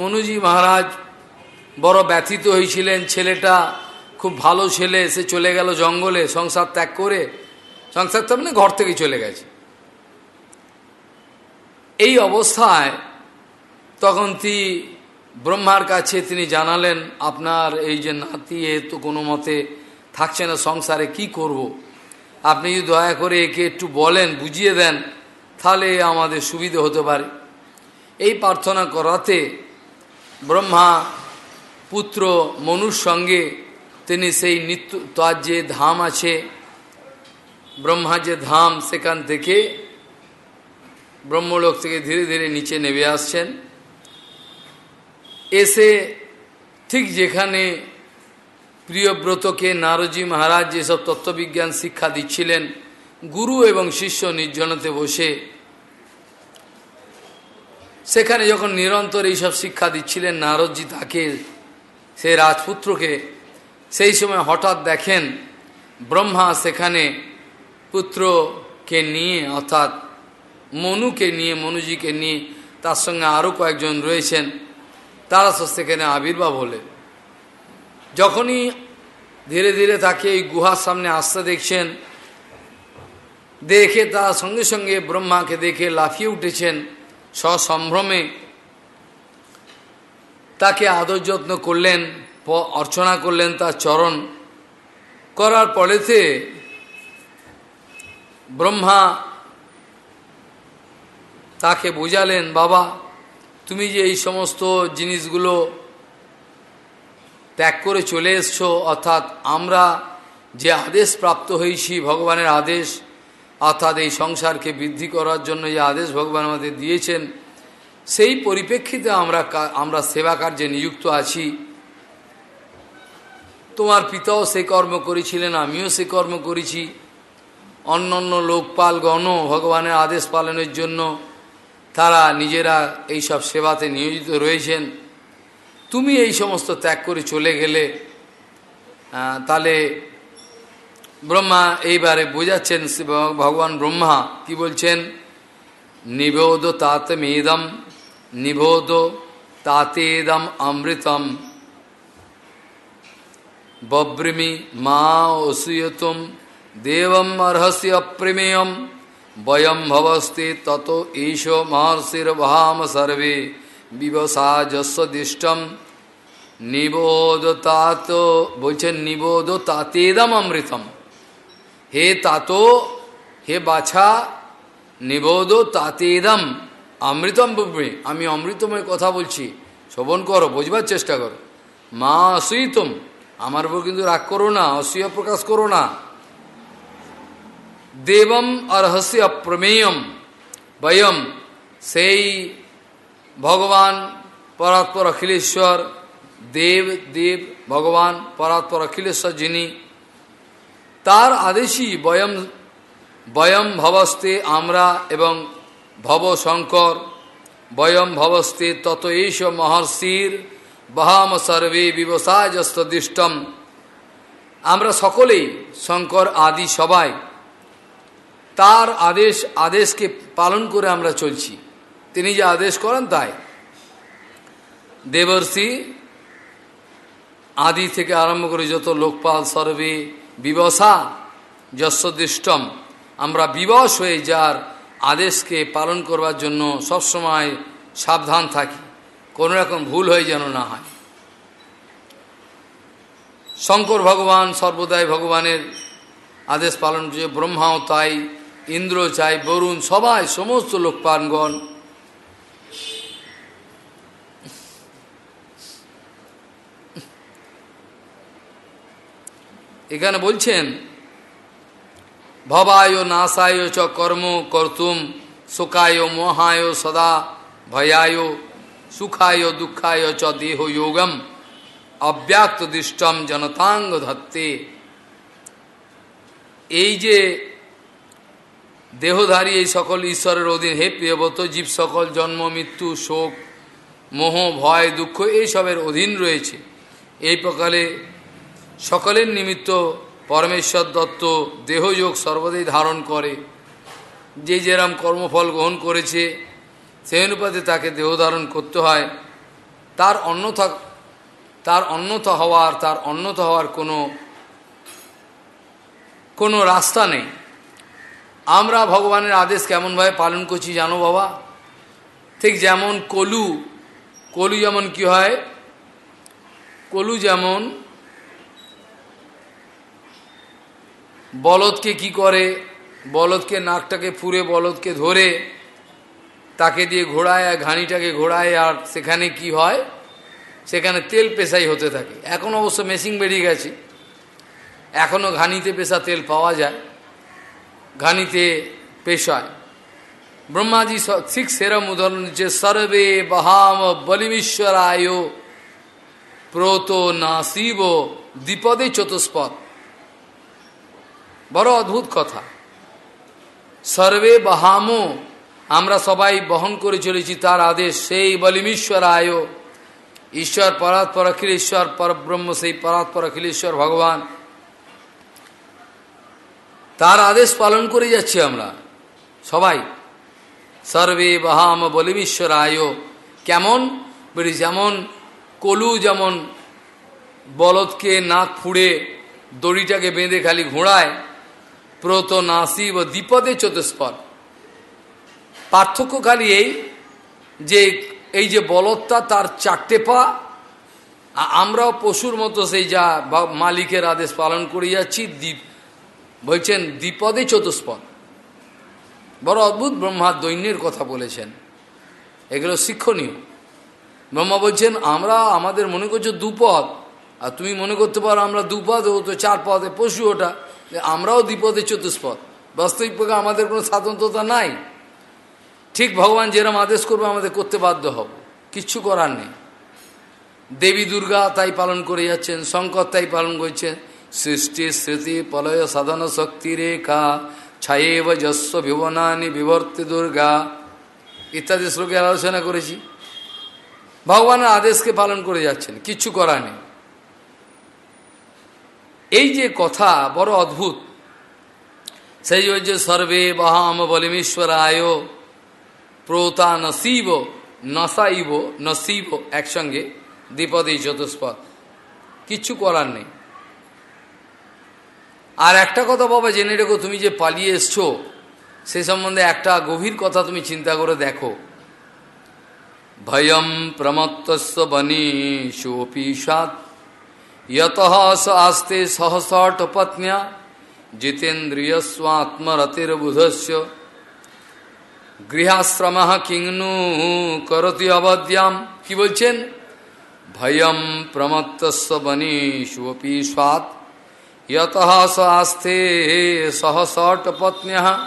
মনুজি মহারাজ বড় ব্যথিত হয়েছিলেন, ছেলেটা খুব ভালো ছেলে, সে চলে গেল জঙ্গলে, সংসার ত্যাগ করে, সংসার ত্যাগ মানে ঘর থেকে চলে গেছে। এই অবস্থায় তখন তিনি ব্রহ্মার কাছে তিনি জানালেন, আপনার এই যে নাতি, এ তো কোনো মতে থাকছে না, সংসারে কি করব। আপনি যদি দয়া করে একে একটু বলেন, বুঝিয়ে দেন, তাহলে আমাদের সুবিধে হতে পারে এই প্রার্থনা করাতে ব্রহ্মা পুত্র মনুর সঙ্গে তিনি সেই নিত্য, তার যে ধাম আছে ব্রহ্মা যে ধাম, সেখান থেকে ব্রহ্মলোক থেকে ধীরে ধীরে নিচে নেমে আসছেন এসে ঠিক যেখানে প্রিয়ব্রতকে নারজি মহারাজ যেসব তত্ত্ববিজ্ঞান শিক্ষা দিচ্ছিলেন, গুরু এবং শিষ্য নির্জনতে বসে, সেখানে যখন নিরন্তর এইসব শিক্ষা দিচ্ছিলেন নারদজি তাকে সেই রাজপুত্রকে, সেই সময় হঠাৎ দেখেন ব্রহ্মা সেখানে পুত্রকে নিয়ে, অর্থাৎ মনুকে নিয়ে, মনুজিকে নিয়ে, তার সঙ্গে আরও কয়েকজন রয়েছেন। তারা সেখানে আবির্ভাব হলেন যখনই ধীরে ধীরে তাকে এই গুহার সামনে আসতে দেখছেন, দেখে তার সঙ্গে সঙ্গে ব্রহ্মাকে দেখে লাফিয়ে উঠেছেন সসম্ভ্রমে তাকে আদর যত্ন করলেন অর্চনা করলেন তার চরণ। করার পরেতে ব্রহ্মা তাকে বোঝালেন, বাবা তুমি যে এই সমস্ত জিনিসগুলো ত্যাগ করে চলে এসছো, অর্থাৎ আমরা যে আদেশ প্রাপ্ত হয়েছি, ভগবানের আদেশ, অর্থাৎ এই সংসারকে বৃদ্ধি করার জন্য যে আদেশ ভগবান আমাদের দিয়েছেন, সেই পরিপ্রেক্ষিতে আমরা আমরা সেবা কার্যে নিযুক্ত আছি। তোমার পিতাও সে কর্ম করেছিলেন, আমিও সে কর্ম করেছি। অন্য অন্য লোকপালগণ ভগবানের আদেশ পালনের জন্য তারা নিজেরা এই সব সেবাতে নিয়োজিত রয়েছেন। তুমি এই সমস্ত ত্যাগ করে চলে গেলে তাহলে ব্রহ্মা এইবারে বোঝাচ্ছেন ভগবান ব্রহ্মা কি বলছেন? নিবোধ তাতমেদম নিবোধ তাতেদম অমৃতম। বব্রিমি মা অসূয়তম, দেবম অর্হস্য অপ্রেমেয়ম। বয়ম ভবস্তে তত এইশ মহর্ষির্ভাম সর্বে বিবসা যস্য দিষ্টম। নিবোধ তাত বলছেন নিবোধ তাতেদম অমৃতম। হে তাত, হে বাছা নিবোধ তাতেদম অমৃতম বুঝবে আমি অমৃতময় কথা বলছি শ্রবণ করো, বোঝবার চেষ্টা করো। মা অসুইতম আমার উপর কিন্তু রাগ করো না, অসূয় প্রকাশ করো না। দেবম অরহস্য অপ্রমেয়ম বয়ম সেই ভগবান পরাৎপর অখিলেশ্বর দেব দেব ভগবান পরাৎপর অখিলেশ্বর যিনি তার আদেশই বয়ম বয়ম ভবস্তে আমরা এবং ভব শঙ্কর বয়ম ভবস্তে তত এইস মহর্ষির বহাম সর্বে বিবসায়স্তদিষ্টম আমরা সকলেই শঙ্কর আদি সবাই তার আদেশ, আদেশকে পালন করে আমরা চলছি। তিনি যে আদেশ করেন, তাই। দেবর্ষি আদি থেকে আরম্ভ করে যত লোকপাল, সর্বে বিবসা, যশোদিষ্টম, আমরা বিবশ হয়ে যার আদেশকে পালন করবার জন্য সবসময় সাবধান থাকি। কোনো রকম ভুল হয়ে যেন না হয়। শঙ্কর ভগবান সর্বদাই ভগবানের আদেশ পালন করছে ব্রহ্মাও তাই ইন্দ্র, চাই, বরুণ, সবাই, সমস্ত লোকপানগণ এখানে বলছেন, ভবায় নাশায় চ কর্ম কর্তুম, সুখায় মোহায় সদা, ভয়ায় সুখায় দুঃখায় চ দেহ যোগম অব্যাক্ত দৃষ্টম জনতাঙ্গ ধত্তে। এই যে দেহধারী এই সকল ঈশ্বরের অধীন। হে প্রিয়বত জীব সকল, জন্ম, মৃত্যু, শোক, মোহ, ভয়, দুঃখ এইসবের অধীন রয়েছে। এই প্রকারে সকলের নিমিত্ত পরমেশ্বর দত্ত দেহযোগ সর্বদাই ধারণ করে। যে যেরাম কর্মফল গ্রহণ করেছে, সেই অনুপাতে তাকে দেহ ধারণ করতে হয়। তার অন্যথা তার অন্যথা হওয়ার, তার অন্যথা হওয়ার কোনো কোনো রাস্তা নেই। আমরা ভগবানের আদেশ কেমনভাবে পালন করছি জানো বাবা? ঠিক যেমন কলু কলু যেমন কি হয়? কলু যেমন বলদকে কি করে? বলদকে নাকটাকে ফুরে বলদকে ধরে তাকে দিয়ে ঘোড়ায় আর ঘানিটাকে ঘোড়ায় আর সেখানে কি হয়? সেখানে তেল পেশাই হতে থাকে। এখন অবশ্য মেশিন বেরিয়ে গেছে। এখনও ঘানিতে পেশা তেল পাওয়া যায়। ঘানিতে পেশায়। ব্রহ্মাজি ঠিক সেরম উদাহরণ যে সর্বে বহাম বলিমীশ্বরায় প্রত নাসিব দ্বিপদে চতুষ্পদ। বড় অদ্ভুত কথা। সর্বে বাহামো আমরা সবাই বহন করে চলেছি তার আদেশ, সেই বলিমীশ্বর আয় ঈশ্বর পরাৎপর অখিলেশ্বর পরব্রহ্ম, সেই পরাৎপর অখিলেশ্বর ভগবান। তার আদেশ পালন করে যাচ্ছি আমরা। সবাই, সর্বে বাহাম বলিমীশ্বর আয় কেমন? বলি যেমন কলু যেমন বলদকে নাক ফুড়ে দড়িটাকে বেঁধে খালি ঘোড়ায়, প্রত নাসিব দ্বিপদে চতুষ্পদ। পার্থক্য খালি এই যে এই যে বলদটা তার চারটে পা আমরাও পশুর মতো সেই যা মালিকের আদেশ পালন করে যাচ্ছি দ্বীপ বলছেন, দ্বিপদে চতুষ্পদ। বড় অদ্ভুত ব্রহ্মার দৈন্যের কথা বলেছেন। এগুলো শিক্ষণীয়। ব্রহ্মা বলছেন, আমরা আমাদের মনে করছ দুপদ। আর তুমি মনে করতে পারো আমরা দুপদ ও তো চার পদে পশু ওটা। আমরাও দ্বিপদে চতুষ্পদ। বাস্তবিক পক্ষে আমাদের কোনো স্বাতন্ত্রতা নাই। ঠিক ভগবান যেরম আদেশ করবে, আমাদের করতে বাধ্য হব। কিচ্ছু করার নেই। দেবী দুর্গা তাই পালন করে যাচ্ছেন, শঙ্কর তাই পালন করছেন। সৃষ্টি স্মৃতি পলয় সাধন, শক্তি, রেখা, ছায়েব যস্ব ভুবনানি বিবর্তি, দুর্গা ইত্যাদি শ্লোকের আলোচনা করেছি। ভগবানের আদেশকে পালন করে যাচ্ছেন কিচ্ছু করার নেই। এই যে কথা বড় অদ্ভুত। সেই যে সর্বে বহাম আয় প্রতা নসিব, নসাইব, নসিব একসঙ্গে দ্বিপদে চতুষ্পদ। কিচ্ছু করার নেই। আর একটা কথা বাবা, জেনে রেখো, তুমি যে পালিয়ে এসছো, সে সম্বন্ধে একটা গভীর কথা তুমি চিন্তা করে দেখো। ভয়ম প্রমত্তস্ব বনীষোপি সাত, ইয়ত স আস্তে সহসট পত্ন্যা জিতেন্দ্রিয় স্বাত্মরতির্বুধস্য গৃহাশ্রম কিংনু করতি অবদ্যাম। কি বলছেন? ভয়ম প্রমত্তস্ব বনীষোপি ইয়ত স আস্তে সহসট পত্ন্যা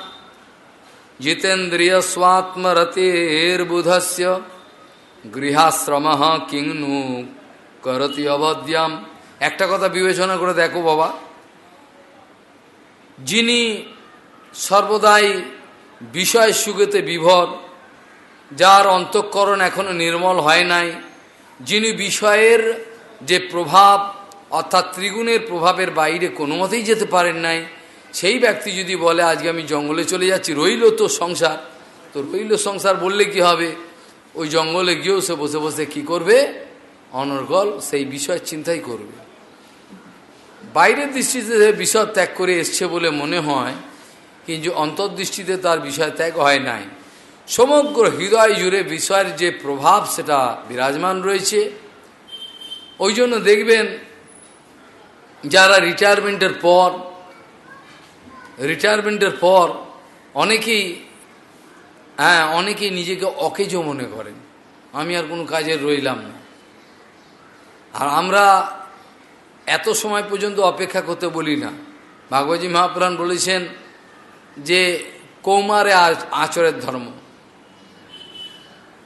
জিতেন্দ্রিয় স্বাত্মরতির্বুধস্য গৃহাশ্রম কিংনু করতি অবদ্যাম একটা কথা বিবেচনা করে দেখো বাবা। যিনি সর্বদাই বিষয় সুগেতে বিভর, যার অন্তঃকরণ এখনও নির্মল হয় নাই, যিনি বিষয়ের যে প্রভাব অর্থাৎ ত্রিগুণের প্রভাবের বাইরে কোনো মতেই যেতে পারেন নাই। সেই ব্যক্তি যদি বলে, আজকে আমি জঙ্গলে চলে যাচ্ছি, রইল তো সংসার। তো রইল সংসার বললে কি হবে? ওই জঙ্গলে গিয়েও সে বসে বসে কি করবে? অনর্গল সেই বিষয় চিন্তাই করবে। বাইরের দৃষ্টিতে বিষয় ত্যাগ করে এসছে বলে মনে হয়, কিন্তু অন্তর্দৃষ্টিতে তার বিষয় ত্যাগ হয় নাই। সমগ্র হৃদয় জুড়ে বিষয়ের যে প্রভাব, সেটা বিরাজমান রয়েছে। ওই জন্য দেখবেন যারা রিটায়ারমেন্টের পর রিটায়ারমেন্টের পর অনেকেই হ্যাঁ অনেকেই নিজেকে অকেজো মনে করেন। আমি আর কোনো কাজে রইলাম না। আর আমরা এত সময় পর্যন্ত অপেক্ষা করতে বলি না। ভাগবতী মহাপ্রাণ বলেছেন যে, কৌমারে আচরের ধর্ম।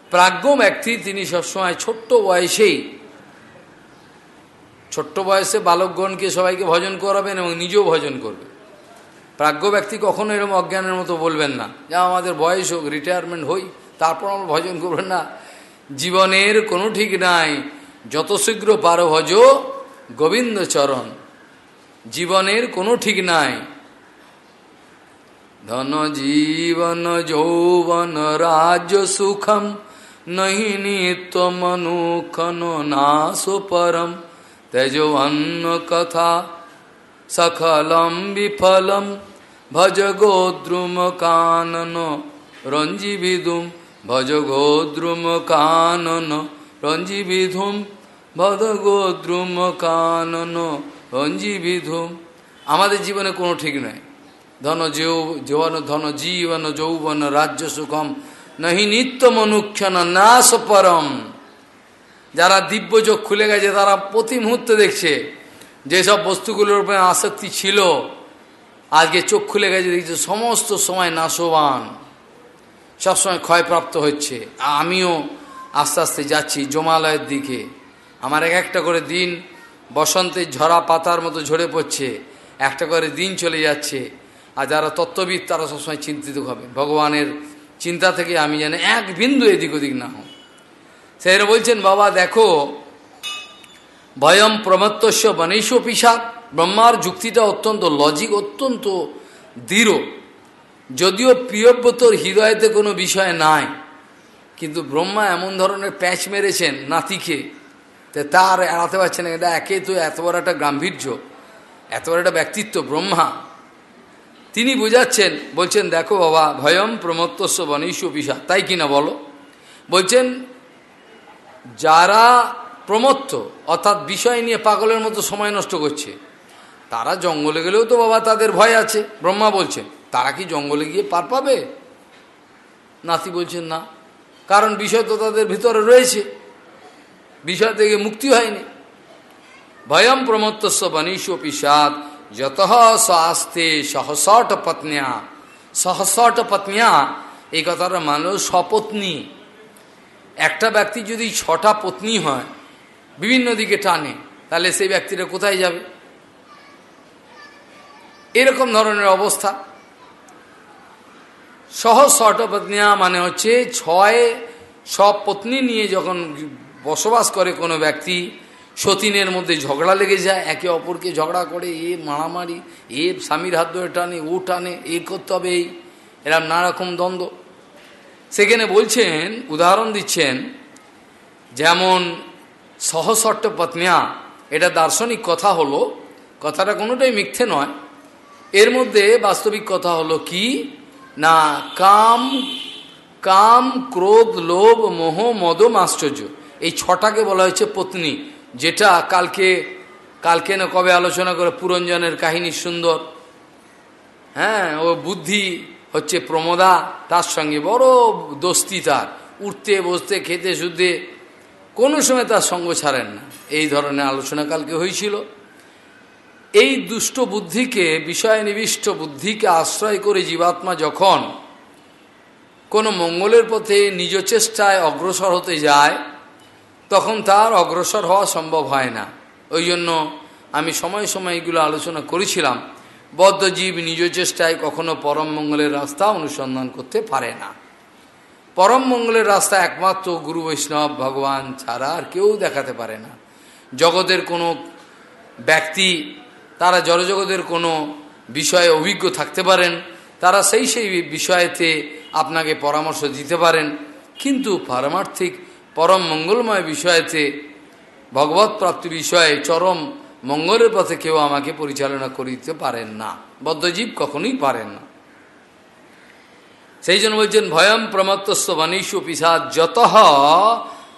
প্রাজ্ঞ ব্যক্তি তিনি সবসময় ছোট্ট বয়সেই ছোট্ট বয়সে বালকগণকে সবাইকে ভজন করাবেন এবং নিজেও ভজন করবে প্রাজ্ঞ ব্যক্তি কখনো এরকম অজ্ঞানের মতো বলবেন না, যা আমাদের বয়স হোক রিটায়ারমেন্ট হই, তারপর আমরা ভজন করবেন না। জীবনের কোনো ঠিক নাই। যত শীঘ্র পারো ভজ, গোবিন্দ চরণ। জীবনের কোনো ঠিক নাই। ধন জীবন যৌবন রাজ্য সুখম, নহি নিত্য মনুখন নাশ পরম। তেজ অন্ন কথা সখলম বিফলম ভজ গোদ্রুম কানন রঞ্জিবিদুম ভজ গোদ্রুম কানন রঞ্জিবিধুম ভদ গোদ্রুম কানন রঞ্জিবিধুম আমাদের জীবনে কোনো ঠিক নয় ধন যৌবন, ধন জীবন, যৌবন, রাজ্য সুখম। নহি নিত্য মনুক্ষণ নাশ পরম। যারা দিব্য চোখ খুলে গেছে, তারা প্রতি মুহূর্তে দেখছে যেসব বস্তুগুলোর উপরে আসক্তি ছিল। আজকে চোখ খুলে গেছে, দেখছে সমস্ত সময় নাশবান। সবসময় ক্ষয়প্রাপ্ত হচ্ছে। আমিও আস্তে আস্তে যাচ্ছি জমালয়ের দিকে। আমার এক একটা করে দিন বসন্তের ঝরা পাতার মতো ঝরে পড়ছে। একটা করে দিন চলে যাচ্ছে। আর যারা তত্ত্ববিদ, তারা সবসময় চিন্তিত হবে। ভগবানের চিন্তা থেকে আমি যেন এক বিন্দু এদিক ওদিক না হই সেরা বলছেন, বাবা, দেখো, ভয়ম প্রমত্তস্য বনেশ পিসাদ ব্রহ্মার যুক্তিটা অত্যন্ত লজিক অত্যন্ত দৃঢ়। যদিও প্রিয়ব্রতর হৃদয়তে কোনো বিষয় নাই, কিন্তু ব্রহ্মা এমন ধরনের প্যাঁচ মেরেছেন নাতিকে তার এড়াতে পারছে না। এটা একে তো এত বড় একটা গাম্ভীর্য, এত বড় একটা ব্যক্তিত্ব ব্রহ্মা। তিনি বোঝাচ্ছেন, বলছেন, দেখো, বাবা, ভয়ম প্রমত্তস্য বনেশ পিসা তাই কিনা বলো? বলছেন যারা প্রমত্ত, অর্থাৎ বিষয় নিয়ে পাগলের মতো সময় নষ্ট করছে, তারা জঙ্গলে গেলেও তো বাবা তাদের ভয় আছে, ব্রহ্মা বলছেন। তারা কি জঙ্গলে গিয়ে পার পাবে? নাতি বলছেন, না। কারণ বিষয় তো তাদের ভিতরে রয়েছে। বিষয় থেকে মুক্তি হয়নি। ভয়ম প্রমত্তস্ব বনীশ পিসাদ যত স্বাস্তে সহসট পত্নিয়া। সহসট পত্নিয়া, এই কথাটা মানল স্বপত্নী। একটা ব্যক্তি যদি ছটা পত্নী হয়, বিভিন্ন দিকে টানে, তাহলে সেই ব্যক্তিটা কোথায় যাবে? এরকম ধরনের অবস্থা। সহজ পত্নিয়া মানে হচ্ছে ছয় সব পত্নী নিয়ে যখন বসবাস করে কোনো ব্যক্তি, সতীনের মধ্যে ঝগড়া লেগে যায়, একে অপরকে ঝগড়া করে, এ মারামারি এ স্বামীর হাত ধরে টানে, ও টানে এই করতে হবে, এই। এরকম নানা রকম দ্বন্দ্ব। সেখানে বলছেন, উদাহরণ দিচ্ছেন, যেমন সহসট্ট পত্নিয়া, এটা দার্শনিক কথা হলো, কথাটা কোনোটাই মিথ্যে নয়। এর মধ্যে বাস্তবিক কথা হলো কি? না, কাম কাম, ক্রোধ, লোভ, মোহ, মদম, আশ্চর্য। এই ছটাকে বলা হয়েছে পত্নী, যেটা কালকে কালকে না কবে আলোচনা করে পুরঞ্জনের কাহিনী সুন্দর। হ্যাঁ ও বুদ্ধি হচ্ছে প্রমোদা, তার সঙ্গে বড় দোস্তি তার। উঠতে, বসতে, খেতে শুদ্ধে কোনো সময় তার সঙ্গ ছাড়েন না। এই ধরনের আলোচনা কালকে হয়েছিল। এই দুষ্ট বুদ্ধিকে, বিষয় নিবিষ্ট বুদ্ধিকে আশ্রয় করে জীবাত্মা যখন কোনো মঙ্গলের পথে নিজ চেষ্টায় অগ্রসর হতে যায়, তখন তার অগ্রসর হওয়া সম্ভব হয় না। ওই জন্য আমি সময় সময় এগুলো আলোচনা করেছিলাম। বদ্ধজীব নিজ চেষ্টায় কখনো পরম মঙ্গলের রাস্তা অনুসন্ধান করতে পারে না। পরম মঙ্গলের রাস্তা একমাত্র গুরু বৈষ্ণব ভগবান ছাড়া আর কেউ দেখাতে পারে না। জগতের কোনো ব্যক্তি, তারা জড়জগতের কোনো বিষয়ে অভিজ্ঞ থাকতে পারেন, তারা সেই সেই বিষয়েতে আপনাকে পরামর্শ দিতে পারেন। কিন্তু পারমার্থিক, পরম মঙ্গলময় বিষয়েতে ভগবত প্রাপ্তি বিষয়ে চরম মঙ্গলের পথে কেউ আমাকে পরিচালনা করিতে পারেন না। বদ্ধজীব কখনোই পারেন না। সেই জন্য বলছেন ভয়ম প্রমত্তস্ব বাণীষ পিসাদ, যত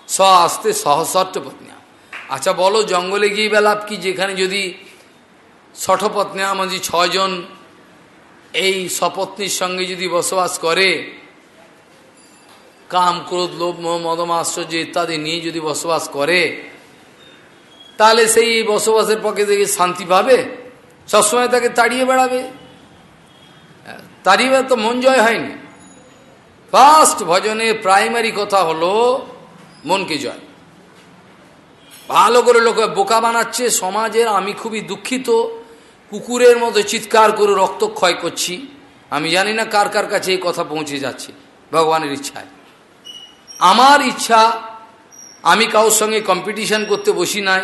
স আসতে সহসট্ট পত্নী আচ্ছা বলো, জঙ্গলে গিয়ে বেলাপ কি? যেখানে যদি ষঠপত্নী আমাদের ছজন এই সপত্নীর সঙ্গে যদি বসবাস করে, কাম, ক্রোধ, লোভ মদম, আশ্চর্য ইত্যাদি নিয়ে যদি বসবাস করে তাহলে সেই বসবাসের পক্ষে থেকে শান্তি পাবে? সবসময় তাকে তাড়িয়ে বেড়াবে। তাড়িয়ে তো মন জয় হয়নি। ফার্স্ট ভজনের প্রাইমারি কথা হলো, মনকে জয়। ভালো করে লোক বোকা বানাচ্ছে, সমাজের আমি খুবই দুঃখিত। কুকুরের মতো চিৎকার করে রক্তক্ষয় করছি। আমি জানি না কার কার কাছে এই কথা পৌঁছে যাচ্ছে, ভগবানের ইচ্ছায়। আমার ইচ্ছা, আমি কারোর সঙ্গে কম্পিটিশন করতে বসি নাই।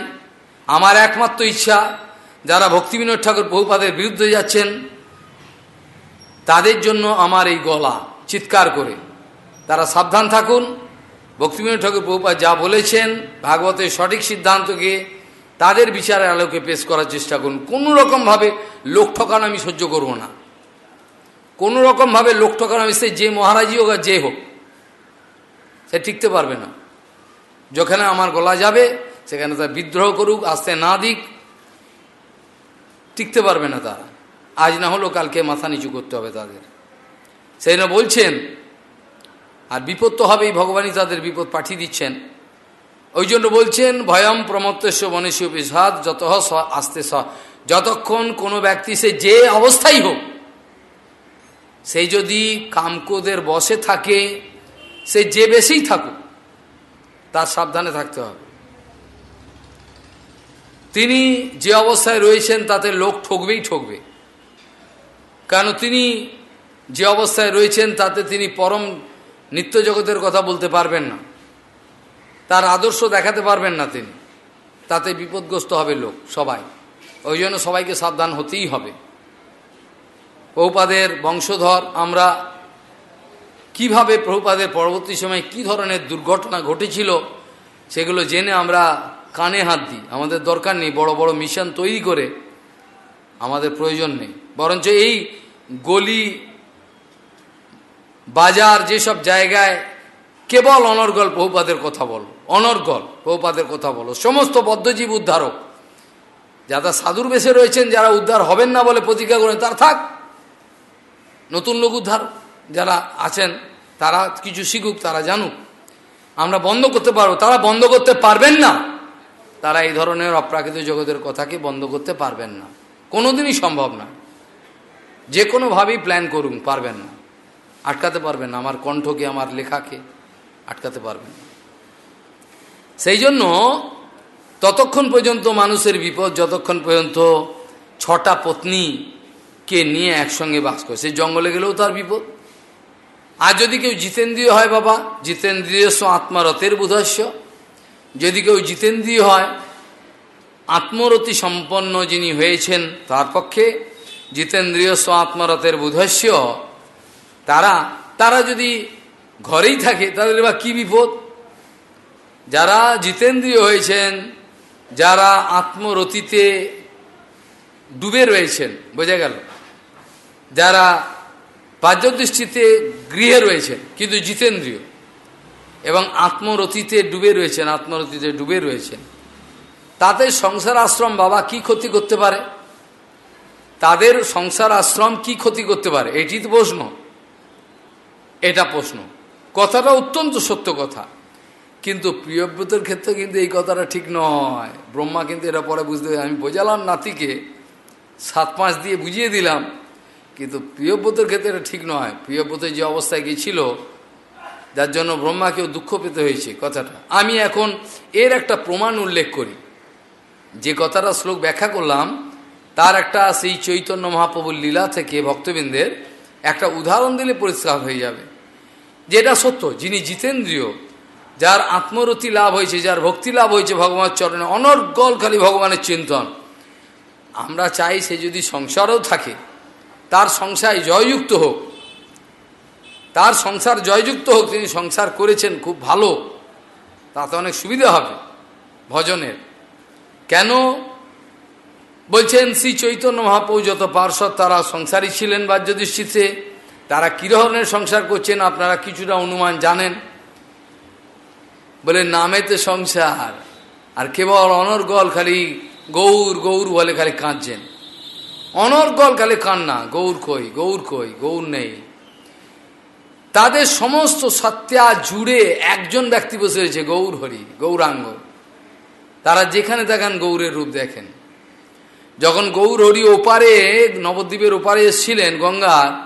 আমার একমাত্র ইচ্ছা যারা ভক্তিবিনোদ ঠাকুর বহুপাদের বিরুদ্ধে যাচ্ছেন, তাদের জন্য আমার এই গলা চিৎকার করে। তারা সাবধান থাকুন, ভক্তিবিনোদ ঠাকুর বহুপাত যা বলেছেন, ভাগবতের সঠিক সিদ্ধান্তকে তাদের বিচারের আলোকে পেশ করার চেষ্টা করুন। কোনো রকমভাবে লোক ঠকানো আমি সহ্য করব না। কোনো রকমভাবে লোক ঠকানো আমি সে যে মহারাজি হোক আর যে হোক, সে টিকতে পারবে না। যেখানে আমার গলা যাবে সেখানে তার বিদ্রোহ করুক, আসতে না দিক, টিকতে পারবে না তারা। আজ না হলেও কালকে মাথা নিচু করতে হবে তাদের। সেই না বলছেন, আর বিপদ তো হবেই, ভগবানই তাদের বিপদ পাঠিয়ে দিচ্ছেন। ওই জন্য বলছেন ভয়ম প্রমত্তেশ্ব মনীষী বিষাদ যত আস্তে যতক্ষণ কোনো ব্যক্তি সে যে অবস্থাই হোক সেই যদি কামকোদের বসে থাকে, সে যে বেশিই থাকুক, তার সাবধানে থাকতে হবে। তিনি যে অবস্থায় রয়েছেন, তাতে লোক ঠকবেই ঠকবে। কেন তিনি যে অবস্থায় রয়েছেন, তাতে তিনি পরম নিত্য জগতের কথা বলতে পারবেন না। তার আদর্শ দেখাতে পারবেন না তিনি। তাতে বিপদগ্রস্ত হবে লোক, সবাই। ওই জন্য সবাইকে সাবধান হতেই হবে। প্রভুপাদের বংশধর, আমরা কীভাবে প্রভুপাদের পরবর্তী সময়ে কি ধরনের দুর্ঘটনা ঘটেছিল, সেগুলো জেনে আমরা কানে হাত দিই। আমাদের দরকার নেই বড় বড় মিশন তৈরি করে আমাদের প্রয়োজন নেই। বরঞ্চ এই গলি, বাজার যেসব জায়গায় কেবল অনর্গল বহুপাদের কথা বলো, অনর্গল বহুপাদের কথা বলো, সমস্ত বদ্ধজীব উদ্ধারক, যারা সাধুর বেশে রয়েছেন, যারা উদ্ধার হবেন না বলে প্রতিজ্ঞা করেন, তার থাক। নতুন লোক উদ্ধার যারা আছেন, তারা কিছু শিখুক, তারা জানুক। আমরা বন্ধ করতে পারব, তারা বন্ধ করতে পারবেন না। তারা এই ধরনের অপ্রাকৃত জগতের কথাকে বন্ধ করতে পারবেন না। কোনোদিনই সম্ভব না। যে কোনোভাবেই প্ল্যান করুন, পারবেন না। আটকাতে পারবেন না। আমার কণ্ঠকে, আমার লেখাকে আটকাতে পারবেন সেই জন্য ততক্ষণ পর্যন্ত মানুষের বিপদ, যতক্ষণ পর্যন্ত ছটা পত্নীকে নিয়ে একসঙ্গে বাস করে সেই জঙ্গলে গেলেও তার বিপদ। আর যদি কেউ জিতেন্দ্রীয় হয় বাবা, জিতেন্দ্রীয় আত্মারথের বুধস্য যদি কেউ জিতেন্দ্রীয় হয়, আত্মরতি সম্পন্ন যিনি হয়েছেন তার পক্ষে জিতেন্দ্রীয় স্ব আত্মরথের বুধস্য তারা তারা যদি ঘরেই থাকে, তাদের বা কী বিপদ? যারা জিতেন্দ্রীয় হয়েছেন, যারা আত্মরতিতে ডুবে রয়েছেন, বোঝা গেল? যারা দৃষ্টিতে গৃহে রয়েছেন, কিন্তু জিতেন্দ্রীয়। এবং আত্মরতিতে ডুবে রয়েছেন, আত্মরতিতে ডুবে রয়েছেন। তাদের সংসার আশ্রম বাবা কি ক্ষতি করতে পারে? তাদের সংসার আশ্রম কি ক্ষতি করতে পারে? এটি তো প্রশ্ন। এটা প্রশ্ন। কথাটা অত্যন্ত সত্য কথা। কিন্তু প্রিয়ব্রতের ক্ষেত্রে কিন্তু এই কথাটা ঠিক নয়। ব্রহ্মা কিন্তু এটা পরে বুঝতে আমি বোঝালাম নাতিকে, সাত পাঁচ দিয়ে বুঝিয়ে দিলাম। কিন্তু প্রিয়ব্রতের ক্ষেত্রে এটা ঠিক নয়। প্রিয়ব্রতের যে অবস্থায় গিয়েছিল যার জন্য ব্রহ্মাকেও দুঃখ পেতে হয়েছে কথাটা। আমি এখন এর একটা প্রমাণ উল্লেখ করি। যে কথাটা শ্লোক ব্যাখ্যা করলাম, তার একটা সেই চৈতন্য মহাপ্রভুর লীলা থেকে ভক্তবৃন্দের একটা উদাহরণ দিলে পরিষ্কার হয়ে যাবে। যেটা সত্য, যিনি জিতেন্দ্রীয়, যার আত্মরতি লাভ হয়েছে, যার ভক্তি লাভ হয়েছে ভগবানের চরণে, অনর্গল খালি ভগবানের চিন্তন। আমরা চাই সে যদি সংসারও থাকে, তার সংসার জয়যুক্ত হোক তার সংসার জয়যুক্ত হোক, তিনি সংসার করেছেন, খুব ভালো। তাতে অনেক সুবিধা হবে ভজনের। কেন? বলছেন, শ্রী চৈতন্য মহাপ্রভু যত পার্শ্বদ তারা সংসারী ছিলেন বাহ্যদৃষ্টিতে তারা কী ধরনের সংসার করছেন আপনারা কিছুটা অনুমান জানেন? বলে নামেতে সংসার, আর কেবল অনর্গল খালি গৌর গৌর বলে খালি কাঁদছেন। অনর্গল খালি কান্না, গৌর কই গৌর কই, গৌর নেই। তাদের সমস্ত সত্যা জুড়ে একজন ব্যক্তি বসে রয়েছে, গৌর হরি, গৌরাঙ্গ। তারা যেখানে দেখেন গৌরের রূপ দেখেন। যখন গৌর হরি ওপারে, নবদ্বীপের ওপারে এসেছিলেন গঙ্গা,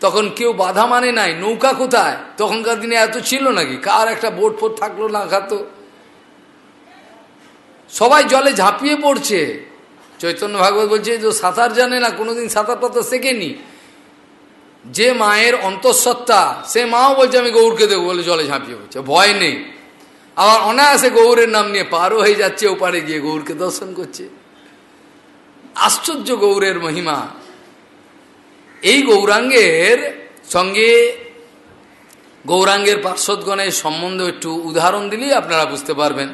তখন কেউ বাধা মানে নাই, নৌকা কোথায়? তখনকার দিনে এত ছিল নাকি? কার একটা বোট ফোট থাকল না খাতো? সবাই জলে ঝাঁপিয়ে পড়ছে। চৈতন্য ভাগবত বলছে যে সাঁতার জানে না, কোনোদিন সাঁতার পাতা শেখেনি। যে মায়ের অন্তঃসত্ত্বা, সে মাও বলছে, আমি গৌরকে দেবো, বলে জলে ঝাঁপিয়ে পড়ছে। ভয় নেই। আবার অনায়াসে গৌরের নাম নিয়ে পারও হয়ে যাচ্ছে, ওপারে গিয়ে গৌরকে দর্শন করছে। আশ্চর্য গৌরের মহিমা। এই গৌরাঙ্গের সঙ্গে গৌরাঙ্গের পার্শ্বদগণের সম্বন্ধে একটু উদাহরণ দিলেই আপনারা বুঝতে পারবেন।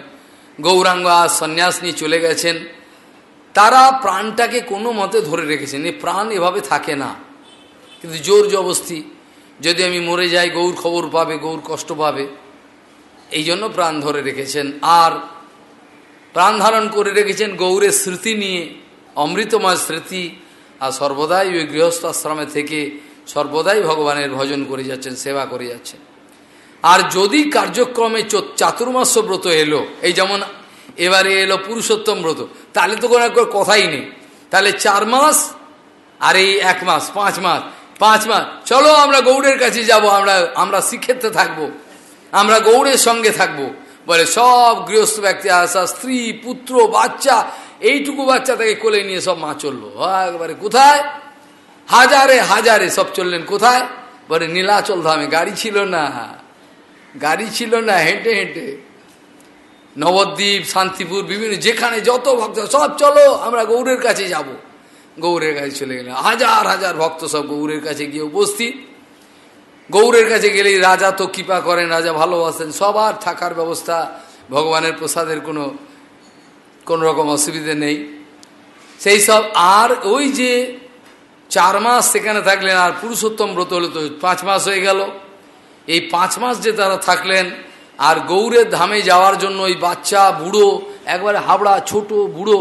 গৌরাঙ্গ আজ সন্ন্যাস নিয়ে চলে গেছেন। তারা প্রাণটাকে কোনো মতে ধরে রেখেছেন। এই প্রাণ এভাবে থাকে না। কিন্তু জোর জবস্তি যদি আমি মরে যাই, গৌর খবর পাবে, গৌর কষ্ট পাবে। এই জন্য প্রাণ ধরে রেখেছেন। আর প্রাণ ধারণ করে রেখেছেন গৌরের স্মৃতি নিয়ে, অমৃতময় স্মৃতি, আর সর্বদাই ওই গৃহস্থ আশ্রমে থেকে সর্বদাই ভগবানের ভজন করে যাচ্ছেন, সেবা করে যাচ্ছেন। আর যদি কার্যক্রমে চাতুর্মাস্য ব্রত এলো, এই যেমন এবারে এলো পুরুষোত্তম ব্রত, তাহলে তো কোনো কথাই নেই। তাহলে চার মাস আর এই এক মাস, পাঁচ মাস পাঁচ মাস। চলো আমরা গৌড়ের কাছে যাব, আমরা আমরা শিক্ষেত্রে থাকব। আমরা গৌড়ের সঙ্গে থাকব। বলে সব গৃহস্থ ব্যক্তি আসা, স্ত্রী, পুত্র, বাচ্চা, এইটুকু বাচ্চা তাকে কোলে নিয়ে সব মা চলল। একবারে কোথায়? হাজারে হাজারে সব চললেন কোথায়? বলে নীলাচল ধামে। গাড়ি ছিল না। গাড়ি ছিল না, হেঁটে হেঁটে। নবদ্বীপ, শান্তিপুর, বিভিন্ন, যেখানে যত ভক্ত, সব চলো, আমরা গৌরের কাছে যাব। গৌরের কাছে চলে গেলেন। হাজার হাজার ভক্ত সব গৌরের কাছে গিয়ে উপস্থিত। গৌরের কাছে গেলেই রাজা তো কৃপা করেন, রাজা ভালোবাসেন, সবার থাকার ব্যবস্থা, ভগবানের প্রসাদের কোনো কোনো রকম অসুবিধে নেই। সেই সব, আর ওই যে চার মাস সেখানে থাকলেন, আর পুরুষোত্তম ব্রত হলো তো পাঁচ মাস হয়ে গেল। এই পাঁচ মাস যে তারা থাকলেন, আর গৌরের ধামে যাওয়ার জন্য ওই বাচ্চা, বুড়ো, একবারে হাবড়া ছোট বুড়ো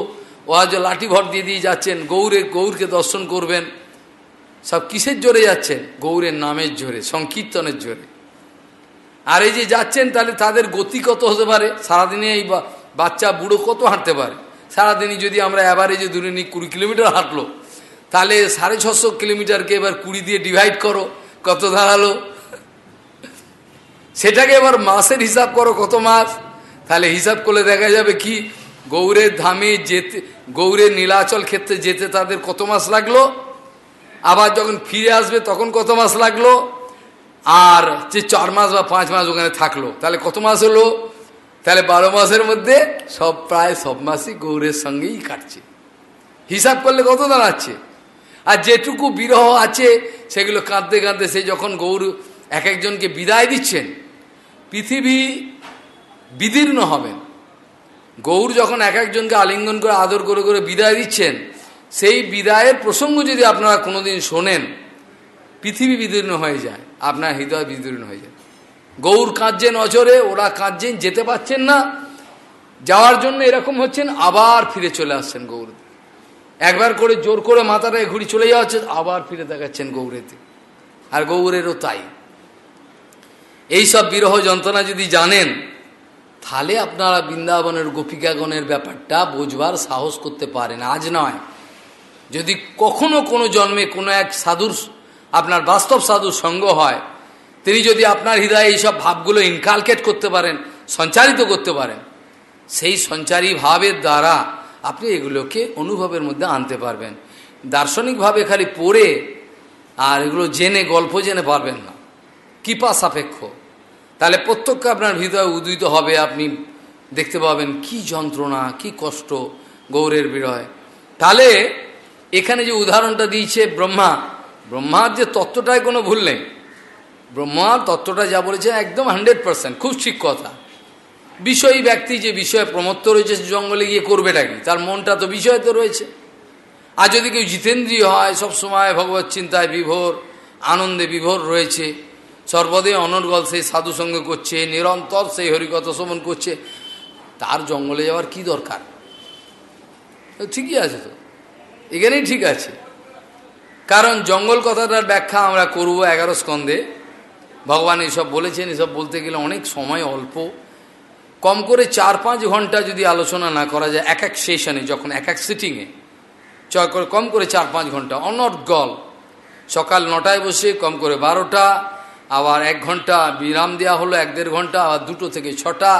ও আজ লাঠি ভর দিয়ে দিয়ে যাচ্ছেন গৌরের গৌরকে দর্শন করবেন। সব কিসের জোরে যাচ্ছেন? গৌরের নামের জোরে, সংকীর্তনের জোরে। আর এই যে যাচ্ছেন, তাহলে তাদের গতি কত হতে পারে? সারাদিনে এই বাচ্চা, বুড়ো কত হাঁটতে পারে? সারাদিনই যদি আমরা অ্যাভারেজে দূরে নিই কুড়ি কিলোমিটার হাঁটলো, তাহলে সাড়ে ছশো কিলোমিটারকে এবার কুড়ি দিয়ে ডিভাইড করো, কত দাঁড়াল? সেটাকে এবার মাসের হিসাব করো, কত মাস? তাহলে হিসাব করলে দেখা যাবে কি? গৌরের ধামে যেতে গৌরের নীলাচল ক্ষেত্রে যেতে তাদের কত মাস লাগল? আবার যখন ফিরে আসবে তখন কত মাস লাগল? আর যে চার মাস বা পাঁচ মাস ওখানে থাকল, তাহলে কত মাস হলো? তাহলে বারো মাসের মধ্যে সব প্রায় সব মাসই গৌরের সঙ্গেই কাটছে। হিসাব করলে কত দাঁড়াচ্ছে? আর যেটুকু বিরহ আছে, সেগুলো কাঁদতে কাঁদতে সে যখন গৌর এক একজনকে বিদায় দিচ্ছেন, পৃথিবী বিদীর্ণ হবেন গৌর যখন এক একজনকে আলিঙ্গন করে, আদর করে করে বিদায় দিচ্ছেন, সেই বিদায়ের প্রসঙ্গ যদি আপনারা কোনোদিন শোনেন, পৃথিবী বিদীর্ণ হয়ে যায়, আপনার হৃদয় বিদীর্ণ হয়ে যায়। গৌর কাঁদছেন অজরে ওরা কাঁদছেন, যেতে পাচ্ছেন না। যাওয়ার জন্য এরকম হচ্ছেন, আবার ফিরে চলে আসছেন গৌর। একবার করে জোর করে মাথাটায় ঘুরি চলে যাওয়া হচ্ছে আবার ফিরে দেখাচ্ছেন গৌরেতে। আর গৌরেরও তাই। এই সব বিরহ যন্ত্রণা যদি জানেন তাহলে আপনারা বৃন্দাবনের গোপিকাগণের ব্যাপারটা বোঝবার সাহস করতে পারেন। আজ নয়। যদি কখনো কোনো জন্মে কোনো এক সাধুর, আপনার বাস্তব সাধুর সঙ্গ হয়, তিনি যদি আপনার হৃদয়ে এইসব ভাবগুলো ইনকালকেট করতে পারেন, সঞ্চারিত করতে পারেন, সেই সঞ্চারী ভাবের দ্বারা আপনি এগুলোকে অনুভবের মধ্যে আনতে পারবেন। দার্শনিকভাবে খালি পড়ে আর এগুলো জেনে, গল্প জেনে পারবেন না। কৃপা সাপেক্ষ। তাহলে প্রত্যক্ষ আপনার হৃদয় উদ্দিত হবে, আপনি দেখতে পাবেন কি যন্ত্রণা, কি কষ্ট, গৌরের বিরয়। তাহলে এখানে যে উদাহরণটা দিয়েছে ব্রহ্মা, ব্রহ্মার যে তত্ত্বটায় কোনো ভুল নেই। ব্রহ্মার তত্ত্বটা যা বলেছে একদম হান্ড্রেড পার্সেন্ট, খুব ঠিক কথা। বিষয়ী ব্যক্তি যে বিষয়ে প্রমত্ত রয়েছে জঙ্গলে গিয়ে করবেটা কি? তার মনটা তো বিষয় তো রয়েছে। আর যদি কেউ জিতেন্দ্রীয় হয়, সবসময় ভগবত চিন্তায় বিভোর, আনন্দে বিভোর রয়েছে। সর্বদে অনর্গল সেই সাধু সঙ্গে করছে, নিরন্তর সেই হরিকথা শ্রবণ করছে। তার জঙ্গলে যাওয়ার কি দরকার? ঠিকই আছে তো। এখানেই ঠিক আছে। কারণ জঙ্গল কথাটার ব্যাখ্যা আমরা করব এগারো স্কন্ধে। ভগবান এসব বলেছেন, এসব বলতে গেলে অনেক সময় অল্প। কম করে চার পাঁচ ঘণ্টা যদি আলোচনা না করা যায়, এক এক সেশনে, যখন এক এক সিটিংয়ে চয় কম করে চার পাঁচ ঘণ্টা, অনর্গল। সকাল নটায় বসে কম করে বারোটা আবার এক ঘণ্টা বিরাম দেওয়া হলো, এক দেড় ঘণ্টা, আবার দুটো থেকে ছটা।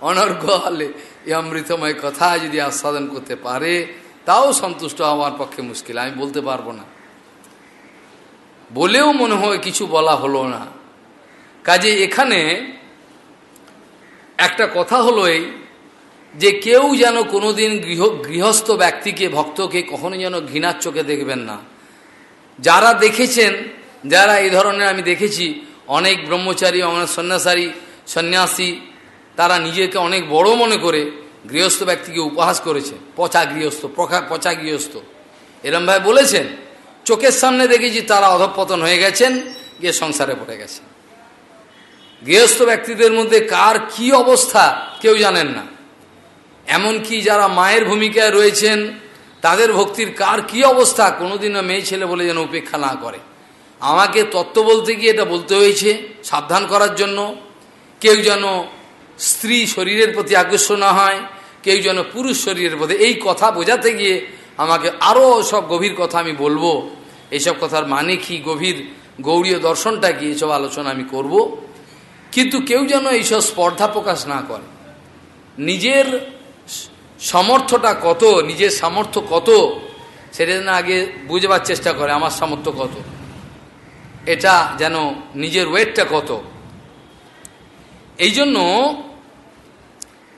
অনর্গল এই অমৃতময় কথা যদি আস্বাদন করতে পারে, তাও সন্তুষ্ট হওয়ার পক্ষে মুশকিল, আমি বলতে পারব না। বলেও মনে হয় কিছু বলা হলো না। কাজে এখানে একটা কথা হলো এই যে, কেউ যেন কোনোদিন গৃহ, গৃহস্থ ব্যক্তিকে, ভক্তকে কখনো যেন ঘৃণার চোখে দেখবেন না। যারা দেখেছেন, যারা এই ধরনের আমি দেখেছি অনেক ব্রহ্মচারী, অনেক সন্ন্যাসারী, সন্ন্যাসী, তারা নিজেকে অনেক বড় মনে করে গৃহস্থ ব্যক্তিকে উপহাস করেছে। পচা গৃহস্থ পচা গৃহস্থ। এরম ভাই বলেছেন, চোখের সামনে দেখেছি তারা অধপতন হয়ে গেছেন, গিয়ে সংসারে পড়ে গেছে গৃহস্থ ব্যক্তিদের মধ্যে কার কি অবস্থা কেউ জানেন না। এমনকি যারা মায়ের ভূমিকায় রয়েছেন, তাদের ভক্তির কার কি অবস্থা, কোনোদিনও মেয়ে ছেলে বলে যেন উপেক্ষা না করে। আমাকে তত্ত্ব বলতে গিয়ে এটা বলতে হয়েছে সাবধান করার জন্য। কেউ যেন স্ত্রী শরীরের প্রতি আকর্ষণ না হয়, কেউ যেন পুরুষ শরীরের প্রতি। এই কথা বোঝাতে গিয়ে আমাকে আরও সব গভীর কথা আমি বলব। এইসব কথার মানে কি? গভীর গৌরীয় দর্শনটা কি? এসব আলোচনা আমি করব। কিন্তু কেউ যেন এইসব স্পর্ধা প্রকাশ না করে। নিজের সামর্থ্যটা কত? নিজের সামর্থ্য কত? সেটা যেন আগে বুঝবার চেষ্টা করে, আমার সামর্থ্য কত? এটা যেন নিজের ওয়েটটা কত? এই জন্য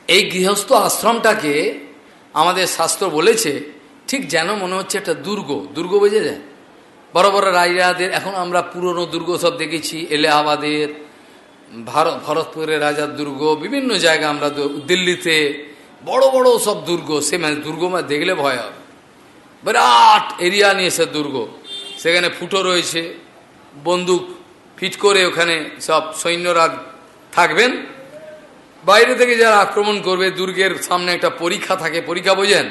এই গৃহস্থ আশ্রমটাকে আমাদের শাস্ত্র বলেছে, ঠিক যেন মনে হচ্ছে একটা দুর্গ। দুর্গ বোঝে যায় বড় বড় রাজাদের, এখন আমরা পুরনো দুর্গ সব দেখেছি, এলাহাবাদের, ভারত, ভরতপুরের রাজার দুর্গ, বিভিন্ন জায়গা আমরা দিল্লিতে বড় বড় সব দুর্গ, সে মানে দুর্গ মানে দেখলে ভয় হবে। বিরাট এরিয়া নিয়ে সে দুর্গ। সেখানে ফুটো রয়েছে বন্দুক ফিট করে ওখানে সব সৈন্যরা থাকবেন। বাইরে থেকে যারা আক্রমণ করবে, দুর্গের সামনে একটা পরীক্ষা থাকে, পরীক্ষা বোঝেন?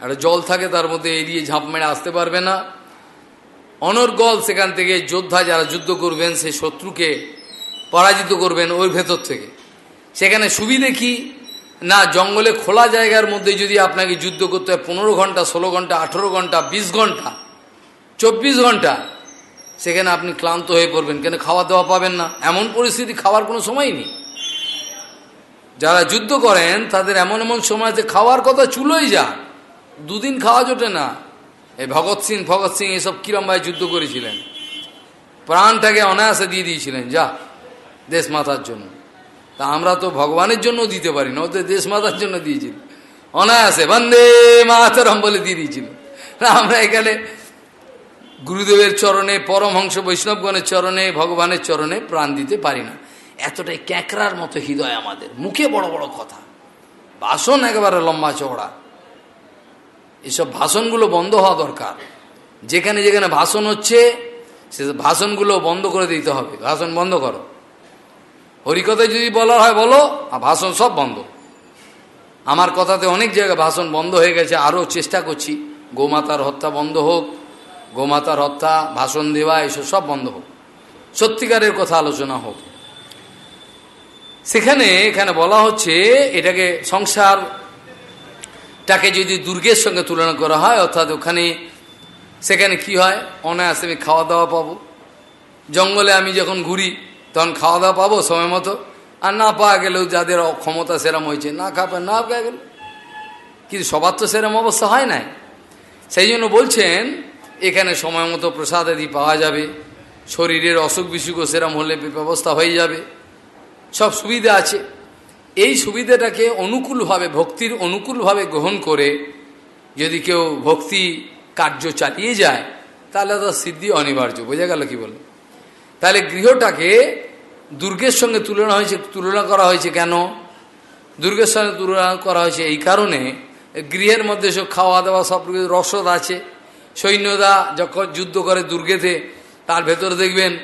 একটা জল থাকে, তার মধ্যে এড়িয়ে ঝাঁপ মেরে আসতে পারবে না। অনর্গল সেখান থেকে যোদ্ধা যারা যুদ্ধ করবেন সেই শত্রুকে পরাজিত করবেন ওই ভেতর থেকে। সেখানে সুবিধে কি? না, জঙ্গলে খোলা জায়গার মধ্যে যদি আপনাকে যুদ্ধ করতে হয়, পনেরো ঘণ্টা, ষোলো ঘণ্টা, আঠেরো ঘণ্টা, বিশ ঘণ্টা, চব্বিশ ঘণ্টা সেখানে আপনি ক্লান্ত হয়ে পড়বেন, কেন খাওয়া দাওয়া পাবেন না? এমন পরিস্থিতি খাওয়ার কোনো সময় নেই। যারা যুদ্ধ করেন, তাদের এমন এমন সময়তে খাওয়ার কথা চুলোই যা দুদিন খাওয়া জোটে না। এই ভগৎ সিং ভগৎ সিং এসব ভাই যুদ্ধ করেছিলেন। প্রাণটাকে অনায়াসে দিয়ে দিয়েছিলেন, যা, দেশ মাতার জন্য। তা আমরা তো ভগবানের জন্য দিতে পারি না ওদের দেশ মাতার জন্য দিয়েছিল। অনায়াসে বন্দে মাতারম বলে দিয়ে দিয়েছিল। আমরা এখানে গুরুদেবের চরণে, পরমহংস বৈষ্ণবগণের চরণে, ভগবানের চরণে প্রাণ দিতে পারি না। এতটাই ক্যাকরার মতো হৃদয় আমাদের। মুখে বড় বড় কথা। ভাষণ একেবারে লম্বা চওড়া। এসব ভাষণগুলো বন্ধ হওয়া দরকার। যেখানে যেখানে ভাষণ হচ্ছে, সে ভাষণগুলো বন্ধ করে দিতে হবে। ভাষণ বন্ধ করো। হরিকথায় যদি বলা হয় বলো, আর ভাষণ সব বন্ধ। আমার কথাতে অনেক জায়গায় ভাষণ বন্ধ হয়ে গেছে। আরও চেষ্টা করছি। গোমাতার হত্যা বন্ধ হোক গোমাতার হত্যা ভাষণ দেওয়া এসব সব বন্ধ হোক। সত্যিকারের কথা আলোচনা হোক। সেখানে এখানে বলা হচ্ছে, এটাকে সংসারটাকে যদি দুর্গের সঙ্গে তুলনা করা হয়, অর্থাৎ ওখানে, সেখানে কি হয়? অনায়াসে আমি খাওয়া দাওয়া পাবো। জঙ্গলে আমি যখন ঘুরি, তখন খাওয়া দাওয়া পাবো সময় মতো। আর না পাওয়া গেলেও যাদের ক্ষমতা সেরম হয়েছে, না খাবে না পাওয়া গেল। কিন্তু সবার তো সেরম অবস্থা হয় নাই। সেই জন্য বলছেন এখানে সময় মতো প্রসাদ আদি পাওয়া যাবে, শরীরের অসুখ বিসুখও সেরম হলে ব্যবস্থা হয়ে যাবে, সব সুবিধা আছে। এই সুবিধাটাকে অনুকূলভাবে, ভক্তির অনুকূলভাবে গ্রহণ করে যদি কেউ ভক্তি কার্য চালিয়ে যায়, তাহলে তো সিদ্ধি অনিবার্য। বোঝা গেল কি বলে তাহলে গৃহটাকে দুর্গের সঙ্গে তুলনা হয়েছে, তুলনা করা হয়েছে কেন? দুর্গের সঙ্গে তুলনা করা হয়েছে এই কারণে গৃহের মধ্যে সব খাওয়া দাওয়া সব রসদ আছে। সৈন্যদা যখন যুদ্ধ করে দুর্গেতে, তার ভেতরে দেখবেন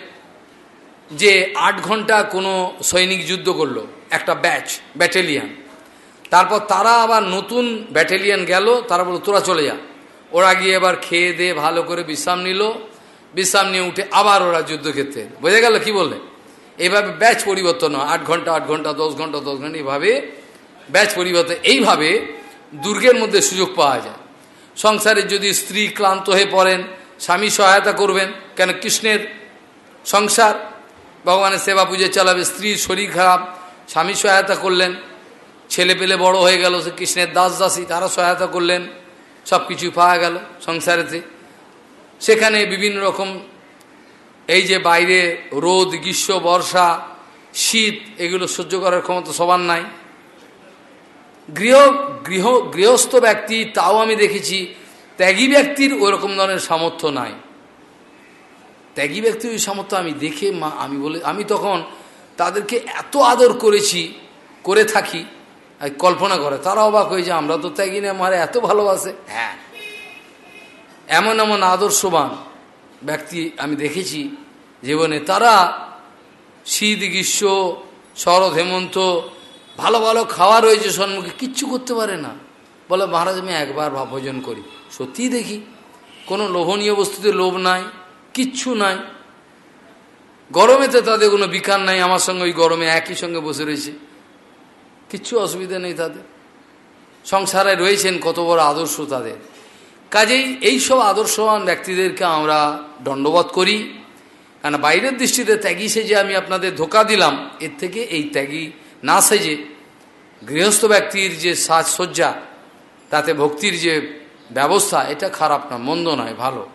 যে আট ঘণ্টা কোনো সৈনিক যুদ্ধ করল, একটা ব্যাচ, ব্যাটালিয়ান। তারপর তারা আবার নতুন ব্যাটেলিয়ান গেল, তারা বলল, তোরা চলে যা। ওরা গিয়ে এবার খেয়ে দিয়ে ভালো করে বিশ্রাম নিল। বিশ্রাম নিয়ে উঠে আবার ওরা যুদ্ধক্ষেত্রে বোঝা গেল কি বললে? এইভাবে ব্যাচ পরিবর্তন হয়। আট ঘণ্টা আট ঘণ্টা, দশ ঘণ্টা দশ ঘণ্টা, এইভাবে ব্যাচ পরিবর্তন। এইভাবে দুর্গের মধ্যে সুযোগ পাওয়া যায়। সংসারে যদি স্ত্রী ক্লান্ত হয়ে পড়েন, স্বামী সহায়তা করবেন, কেন কৃষ্ণের সংসার? ভগবানের সেবা পুজো চালাবে স্ত্রীর শরীর খারাপ, স্বামী সহায়তা করলেন, ছেলে পেলে বড় হয়ে গেল, সে কৃষ্ণের দাস দাসী তারা সহায়তা করলেন সব কিছু পাওয়া গেল সংসারেতে। সেখানে বিভিন্ন রকম, এই যে বাইরে রোদ, গ্রীষ্ম, বর্ষা, শীত, এগুলো সহ্য করার ক্ষমতা সবার নাই। গৃহ গৃহ, গৃহস্থ ব্যক্তি তাও আমি দেখেছি, ত্যাগী ব্যক্তির ওরকম ধরনের সামর্থ্য নাই। ত্যাগী ব্যক্তির ওই সামর্থ্য আমি দেখে মা, আমি বলে, আমি তখন তাদেরকে এত আদর করেছি, করে থাকি কল্পনা করে। তারা অবাক হয়ে যে আমরা তো ত্যাগী না, মারে, এত ভালোবাসে। হ্যাঁ। এমন এমন আদর্শবান ব্যক্তি আমি দেখেছি জীবনে। তারা শীত, গ্রীষ্ম, শরৎ, হেমন্ত ভালো ভালো খাওয়া রয়েছে সন্মুখে কিচ্ছু করতে পারে না। বলে, মহারাজ, আমি একবার ভোজন করি। সত্যিই দেখি, কোনো লোভনীয় বস্তুতে লোভ নাই, কিচ্ছু নাই। গরমেতে তাদের কোনো বিকার নাই, আমার সঙ্গে ওই গরমে একই সঙ্গে বসে রয়েছে। কিচ্ছু অসুবিধা নেই তাদের। সংসারে রয়েছেন কত বড় আদর্শ তাদের। কাজেই এইসব আদর্শবান ব্যক্তিদেরকে আমরা দণ্ডবোধ করি। কারণ বাইরের দৃষ্টিতে ত্যাগী সেজে আমি আপনাদের ধোকা দিলাম, এর থেকে এই ত্যাগী না সেজে গৃহস্থ ব্যক্তির যে সাজসজ্জা, তাতে ভক্তির যে ব্যবস্থা, এটা খারাপ না, মন্দ নয়, ভালো।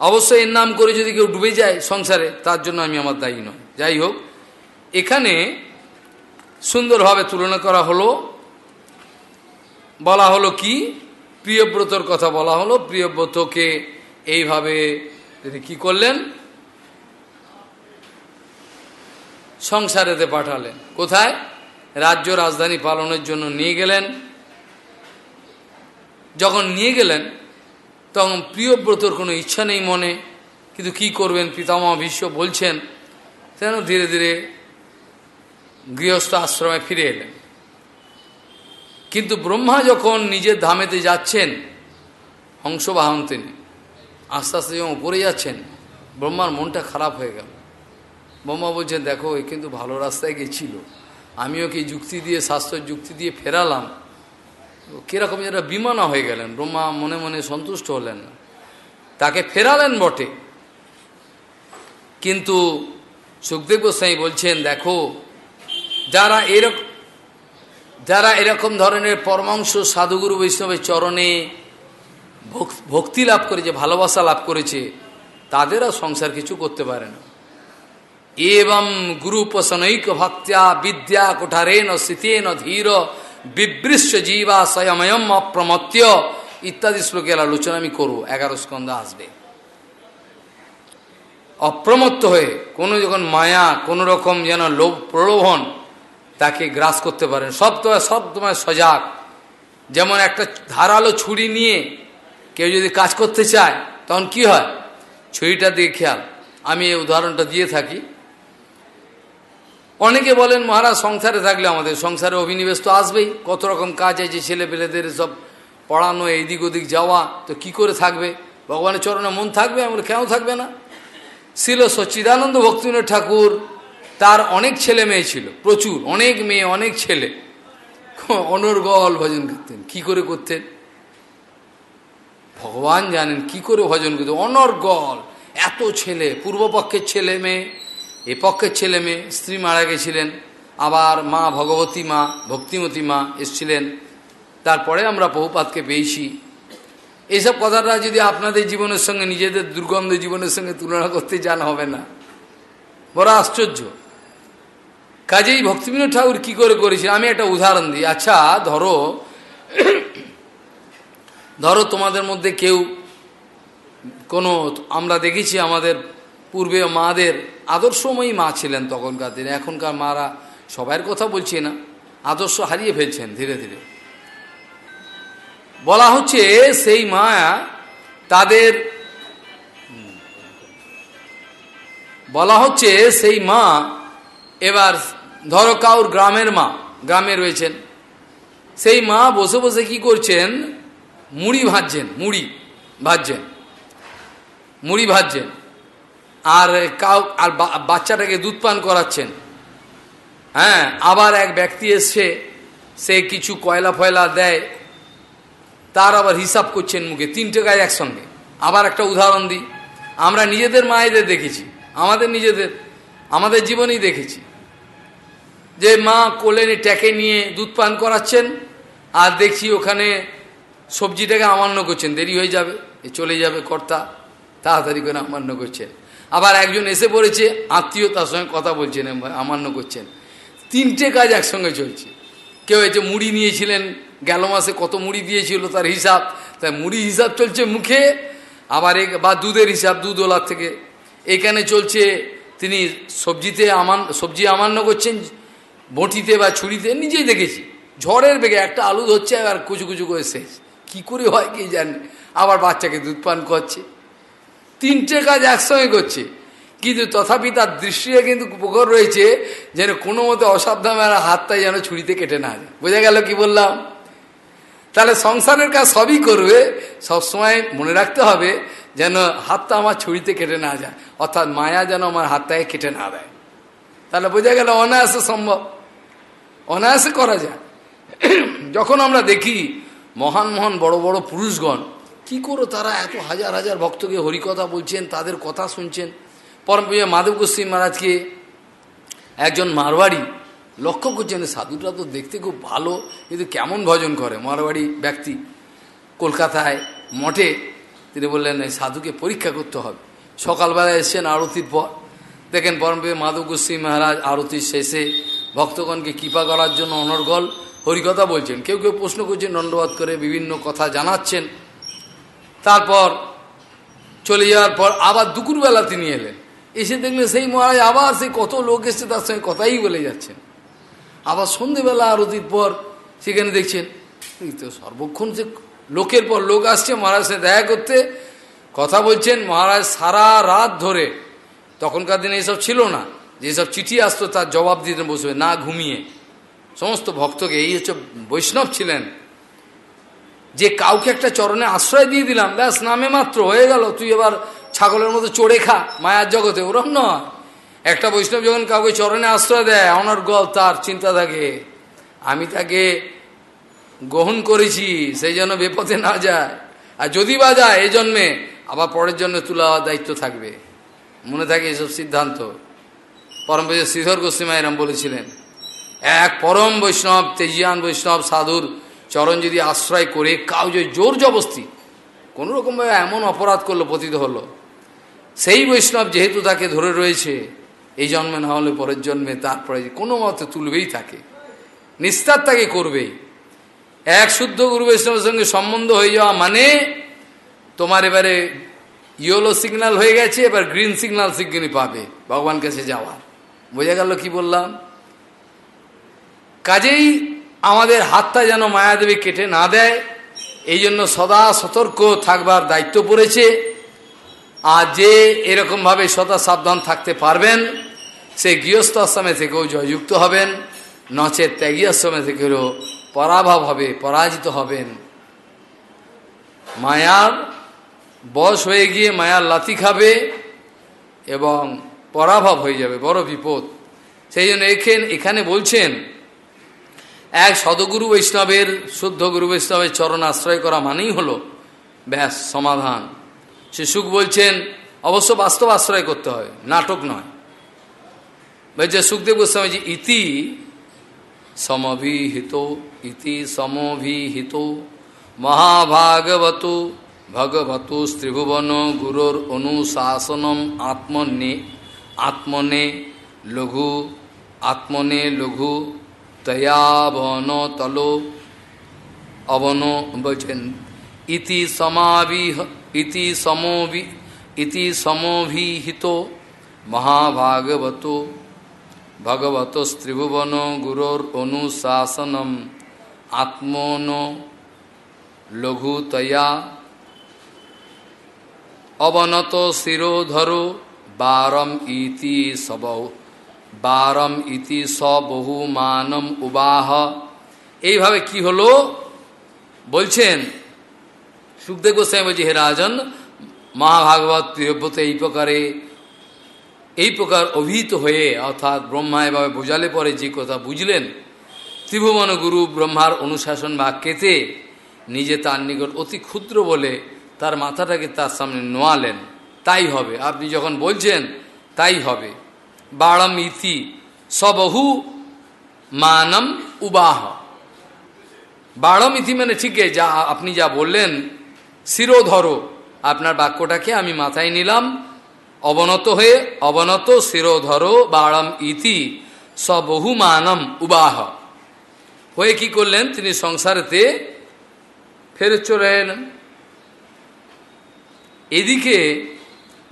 অবশ্যই এর নাম করে যদি কেউ ডুবে যায় সংসারে, তার জন্য আমি আমার দায়ী নয় যাই হোক, এখানে সুন্দরভাবে তুলনা করা হলো। বলা হলো কি? প্রিয়ব্রতর কথা বলা হলো। প্রিয়ব্রতকে এইভাবে তিনি কি করলেন? সংসারেতে পাঠালেন। কোথায়? রাজ্য রাজধানী পালনের জন্য নিয়ে গেলেন। যখন নিয়ে গেলেন, তখন প্রিয়ব্রতর কোনো ইচ্ছা নেই মনে। কিন্তু কি করবেন? পিতামহ বিশ্ব বলছেন, যেন ধীরে ধীরে গৃহস্থ আশ্রমে ফিরে এলেন। কিন্তু ব্রহ্মা যখন নিজের ধামেতে যাচ্ছেন, হংসবাহন তিনি, আস্তে আস্তে যখন উপরে যাচ্ছেন, ব্রহ্মার মনটা খারাপ হয়ে গেল। ব্রহ্মা বলছেন, দেখো, এ কিন্তু ভালো রাস্তায় গেছিল। আমিও কি যুক্তি দিয়ে শাস্ত্রের যুক্তি দিয়ে ফেরালাম? কীরকম যেটা বিমানা হয়ে গেলেন। ব্রহ্মা মনে মনে সন্তুষ্ট হলেন। না তাকে ফেরালেন বটে। কিন্তু সুখদেব গোস্বাই বলছেন, দেখো, যারা এরকম যারা এরকম ধরনের পরমাংশ সাধুগুরু বৈষ্ণবের চরণে ভক্তি লাভ করেছে, ভালোবাসা লাভ করেছে তাদেরও সংসার কিছু করতে পারে না। এবং গুরুপসনৈক ভক্ত্যা বিদ্যা কুঠারেন স্থিতেন ধীর বিবৃশ্য জীবা স্বয়ময়ম অপ্রমত্য ইত্যাদি শ্লোকের আলোচনা আমি করব এগারো স্কন্ধ আসবে অপ্রমত্ত হয়ে কোনো যখন মায়া কোনো রকম যেন লোভ প্রলোভন তাকে গ্রাস করতে পারেন। সব তোমায় সব তোমায় সজাগ। যেমন একটা ধারালো ছুরি নিয়ে কেউ যদি কাজ করতে চায়, তখন কি হয়? ছবিটা দিয়ে খেয়াল। আমি এই উদাহরণটা দিয়ে থাকি। অনেকে বলেন, মহারাজ, সংসারে থাকলে আমাদের সংসারে অভিনিবেশ তো আসবেই। কত রকম কাজ আছে ছেলে পেলেদের সব পড়ানো, এইদিক ওদিক যাওয়া, তো কি করে থাকবে? ভগবানের চরণে মন থাকবে? আমরা কেন থাকবে না? ছিল সচ্চিদানন্দ ভক্তিবিনোদ ঠাকুর, তার অনেক ছেলে মেয়ে ছিল, প্রচুর, অনেক মেয়ে, অনেক ছেলে। অনর্গল ভজন করতেন, কি করে করতেন? ভগবান জানেন কি করে ভজন করতেন? অনর্গল, এত ছেলে, পূর্বপক্ষের ছেলে মেয়ে। এ পক্ষের ছেলে মেয়ে, স্ত্রী মারা গেছিলেন, আবার মা ভগবতী মা, ভক্তিমতী মা এসছিলেন। তারপরে আমরা বহুপাতকে পেয়েছি। এইসব কথাটা যদি আপনাদের জীবনের সঙ্গে, নিজেদের দুর্গন্ধ জীবনের সঙ্গে তুলনা করতে জানা হবে না। বড় আশ্চর্য। কাজেই ভক্তিবিনোদ ঠাকুর কি করে করেছিল আমি একটা উদাহরণ দিই। আচ্ছা ধরো ধরো তোমাদের মধ্যে কেউ কোনো, আমরা দেখেছি আমাদের পূর্বে মাদের আদর্শময়ী মা ছিলেন তখনকার দিনে। এখনকার মারা সবার কথা বলছি না। আদর্শ হারিয়ে ফেলছেন ধীরে ধীরে। বলা হচ্ছে সেই মা তাদের বলা হচ্ছে সেই মা এবার ধরো কাউর গ্রামের মা, গ্রামে রয়েছেন। সেই মা বসে বসে কি করছেন? মুড়ি ভাজছেন মুড়ি ভাজছেন মুড়ি ভাজছেন। আর কাউ, আর বাচ্চাটাকে দুধ পান করাচ্ছেন। হ্যাঁ আবার এক ব্যক্তি এসছে সে কিছু কয়লা ফয়লা দেয়, তার আবার হিসাব করছেন মুখে তিনটে গায়ে একসঙ্গে। আবার একটা উদাহরণ দিই, আমরা নিজেদের মায়েদের দেখেছি, আমাদের নিজেদের, আমাদের জীবনেই দেখেছি। যে মা কোলে ট্যাকে নিয়ে দুধ পান করাচ্ছেন, আর দেখছি ওখানে সবজিটাকে আমান্য করছেন, দেরি হয়ে যাবে চলে যাবে কর্তা, তাড়াতাড়ি করে আমান্য করছেন। আবার একজন এসে পড়েছে, আত্মীয় তার সঙ্গে কথা বলছেন আমান্য করছেন তিনটে কাজ একসঙ্গে চলছে। কেউ এসে মুড়ি নিয়েছিলেন, গেল মাসে কত মুড়ি দিয়েছিল তার হিসাব, তাই মুড়ি হিসাব চলছে মুখে, আবার বা দুধের হিসাব দুধ ওলার থেকে। এখানে চলছে, তিনি সবজিতে আমান, সবজি আমান্য করছেন, বটিতে বা ছুরিতে, নিজেই দেখেছি। ঝড়ের বেগে একটা আলু ধরছে আর কুচু কুচু করে শেষ। কী করে হয় কে জানে? আবার বাচ্চাকে দুধ পান করছে তিনটে কাজ একসঙ্গে করছে। কিন্তু তথাপি তার দৃষ্টিতে কিন্তু উপকর রয়েছে যেন কোনো মতে অসাবধান হাতটা যেন ছুরিতে কেটে না যায়। বোঝা গেল কি বললাম? তাহলে সংসারের কাজ সবই করবে, সবসময় মনে রাখতে হবে যেন হাতটা আমার ছুরিতে কেটে না যায়, অর্থাৎ মায়া যেন আমার হাতটাকে কেটে না দেয়। তাহলে বোঝা গেল অনায়াসে সম্ভব। অনায়াসে করা যায়। যখন আমরা দেখি মহান মহান বড় বড় পুরুষগণ কি করে তারা এত হাজার হাজার ভক্তকে হরিকথা বলছেন, তাদের কথা শুনছেন। পরম মাধব গোস্বী মহারাজকে একজন মারবাড়ি লক্ষ্য করছেন, সাধুটা তো দেখতে খুব ভালো, কিন্তু কেমন ভজন করে মারবাড়ি ব্যক্তি। কলকাতায় মঠে তিনি বললেন, এই সাধুকে পরীক্ষা করতে হবে। সকালবেলা এসছেন আরতির পর। দেখেন পরমপে মাধব গোস্বী মহারাজ আরতির শেষে ভক্তগণকে কৃপা করার জন্য অনর্গল হরিকথা বলছেন। কেউ কেউ প্রশ্ন করছেন দণ্ডবাদ করে বিভিন্ন কথা জানাচ্ছেন। তারপর চলে যাওয়ার পর আবার দুপুরবেলা তিনি এলেন। এসে দেখলেন সেই মহারাজ আবার সেই কত লোক এসছে, তার সঙ্গে কথাই বলে যাচ্ছেন। আবার সন্ধেবেলা আরতির পর সেখানে দেখছেন তো সর্বক্ষণ যে লোকের পর লোক আসছে মহারাজের দেখা করতে কথা বলছেন, মহারাজ সারা রাত ধরে তখনকার দিনে এসব ছিল না। যেসব চিঠি আসতো তার জবাব দিতে বসবে, না ঘুমিয়ে। সমস্ত ভক্তকে, এই হচ্ছে বৈষ্ণব ছিলেন যে কাউকে একটা চরণে আশ্রয় দিয়ে দিলাম, ব্যাস, নামে মাত্র, হয়ে গেল। তুই এবার ছাগলের মতো চড়ে খা, মায়ার জগতে ওরম নয়। একটা বৈষ্ণব যখন কাউকে চরণে আশ্রয় দেয়, অনর্গল তার চিন্তা থাকে, আমি তাকে গ্রহণ করেছি সেই জন্য বেপথে না যায়। আর যদি বা যায় এই জন্মে আবার পরের জন্য তুলা দায়িত্ব থাকবে। মনে থাকে এসব সিদ্ধান্ত। পরম শ্রীধর গোস্বীমা এরম বলেছিলেন, এক পরম বৈষ্ণব, তেজিয়ান বৈষ্ণব, সাধুর চরণ যদি আশ্রয় করে কাউ যে জোর জবস্তি, কোনো রকমভাবে এমন অপরাধ করল, পতিত হলো। সেই বৈষ্ণব যেহেতু তাকে ধরে রয়েছে, এই জন্মে না হলে পরের জন্মে তারপরে কোনো মতে তুলবেই তাকে। নিস্তার তাকে করবেই এক শুদ্ধ গুরু বৈষ্ণবের সঙ্গে সম্বন্ধ হয়ে যাওয়া মানে তোমার এবারে ইয়েলো সিগন্যাল হয়ে গেছে, এবার গ্রিন সিগন্যাল শিগগিরই পাবে, ভগবান কাছে যাওয়ার। বোঝা গেল কি বললাম? কাজেই আমাদের হাতটা যেন মায়াদেবী কেটে না দেয়, এই জন্য সদা সতর্ক থাকবার দায়িত্ব পড়েছে। আর যে এরকমভাবে সদা সাবধান থাকতে পারবেন, সে গৃহস্থ আশ্রমে থেকেও জয়যুক্ত হবেন নচের ত্যাগী আশ্রমে থেকেও পরাভাব হবে, পরাজিত হবেন। মায়ার বস হয়ে গিয়ে মায়ার লাথি খাবে এবং পরাভাব হয়ে যাবে, বড় বিপদ। সেই জন্য এখানে বলছেন এক সদগুরু বৈষ্ণবের, শুদ্ধ গুরু বৈষ্ণবের চরণ আশ্রয় করা মানেই হলো ব্যাস সমাধান। শিশুক বলছেন, অবশ্য বাস্তব আশ্রয় করতে হয়, নাটক নয়। বলছে, সুখদেব গোস্বামীজি ইতি সমভিহিত ইতি সমভিহিত, মহাভাগবত ভগবত ত্রিভুবন গুরুর অনুশাসনম আত্মনে আত্মনে লঘু আত্মনে লঘু তয়াবন তল অবন বলছেন ইতি সমাবিহ ইতি সমভি ইতি সমভিহিত মহাভাগবত ভগবত ত্রিভুবন গুরোর অনুশাসনম আত্মন লঘুতয়া অবনত শিরোধর বারম ইতি সব বারম ইতি সবহুমানম উবাহ। এইভাবে কি হলো? বলছেন, সুখদেব গোস্বামী বলছি, হে রাজন, মহাভাগবত প্রিয়ব্রত এই প্রকারে, এই প্রকার অভিহিত হয়ে অর্থাৎ ব্রহ্মা এভাবে বোঝালে পরে যে কথা বুঝলেন, ত্রিভুবন গুরু ব্রহ্মার অনুশাসন বাক্যেতে নিজে তার নিকট অতি ক্ষুদ্র বলে তার মাথাটাকে তার সামনে নোয়ালেন। তাই হবে। আপনি যখন বলছেন, তাই হবে। বাড়ম ইতি সবহু মানম উবাহ বাড়ম ইতি মানে ঠিকই যা আপনি যা বললেন শিরোধরো আপনার বাক্যটাকে আমি মাথায় নিলাম অবনত হয়ে অবনত শিরোধরো বাড়ম ইতি সবহু মানম উবাহ হয়ে কি করলেন তিনি সংসারেতে ফেরত চলে এলেন এদিকে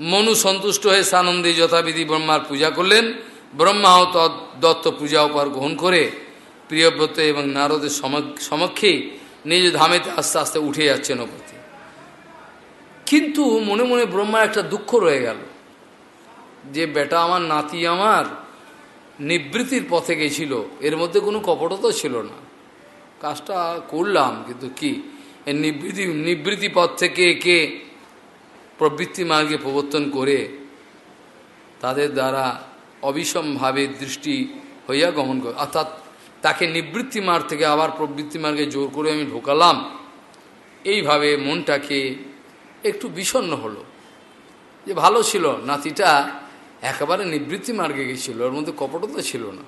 মনু সন্তুষ্ট হয়ে সানন্দে যথাবিধি ব্রহ্মার পূজা করলেন। ব্রহ্মাও দত্ত পূজা উপহার গ্রহণ করে প্রিয়ব্রত এবং নারদের সমক্ষেই নিজ ধামেতে আস্তে আস্তে উঠে যাচ্ছেন ওপরতে কিন্তু মনে মনে ব্রহ্মার একটা দুঃখ রয়ে গেল যে, বেটা আমার, নাতি আমার নিবৃত্তির পথে গেছিল। এর মধ্যে কোনো কপটতা ছিল না। কাজটা করলাম, কিন্তু কি? এর নিবৃত্তি নিবৃত্তি পথ থেকে একে প্রবৃত্তি মার্গে প্রবর্তন করে তাদের দ্বারা অবিষমভাবে দৃষ্টি হইয়া গমন করে। অর্থাৎ তাকে নিবৃত্তি মার্গ থেকে আবার প্রবৃত্তি মার্গে জোর করে আমি ঢোকালাম। এইভাবে মনটাকে একটু বিষণ্ন হলো। যে ভালো ছিল, নাতিটা একেবারে নিবৃত্তি মার্গে গেছিল ওর মধ্যে কপটতা ছিল না।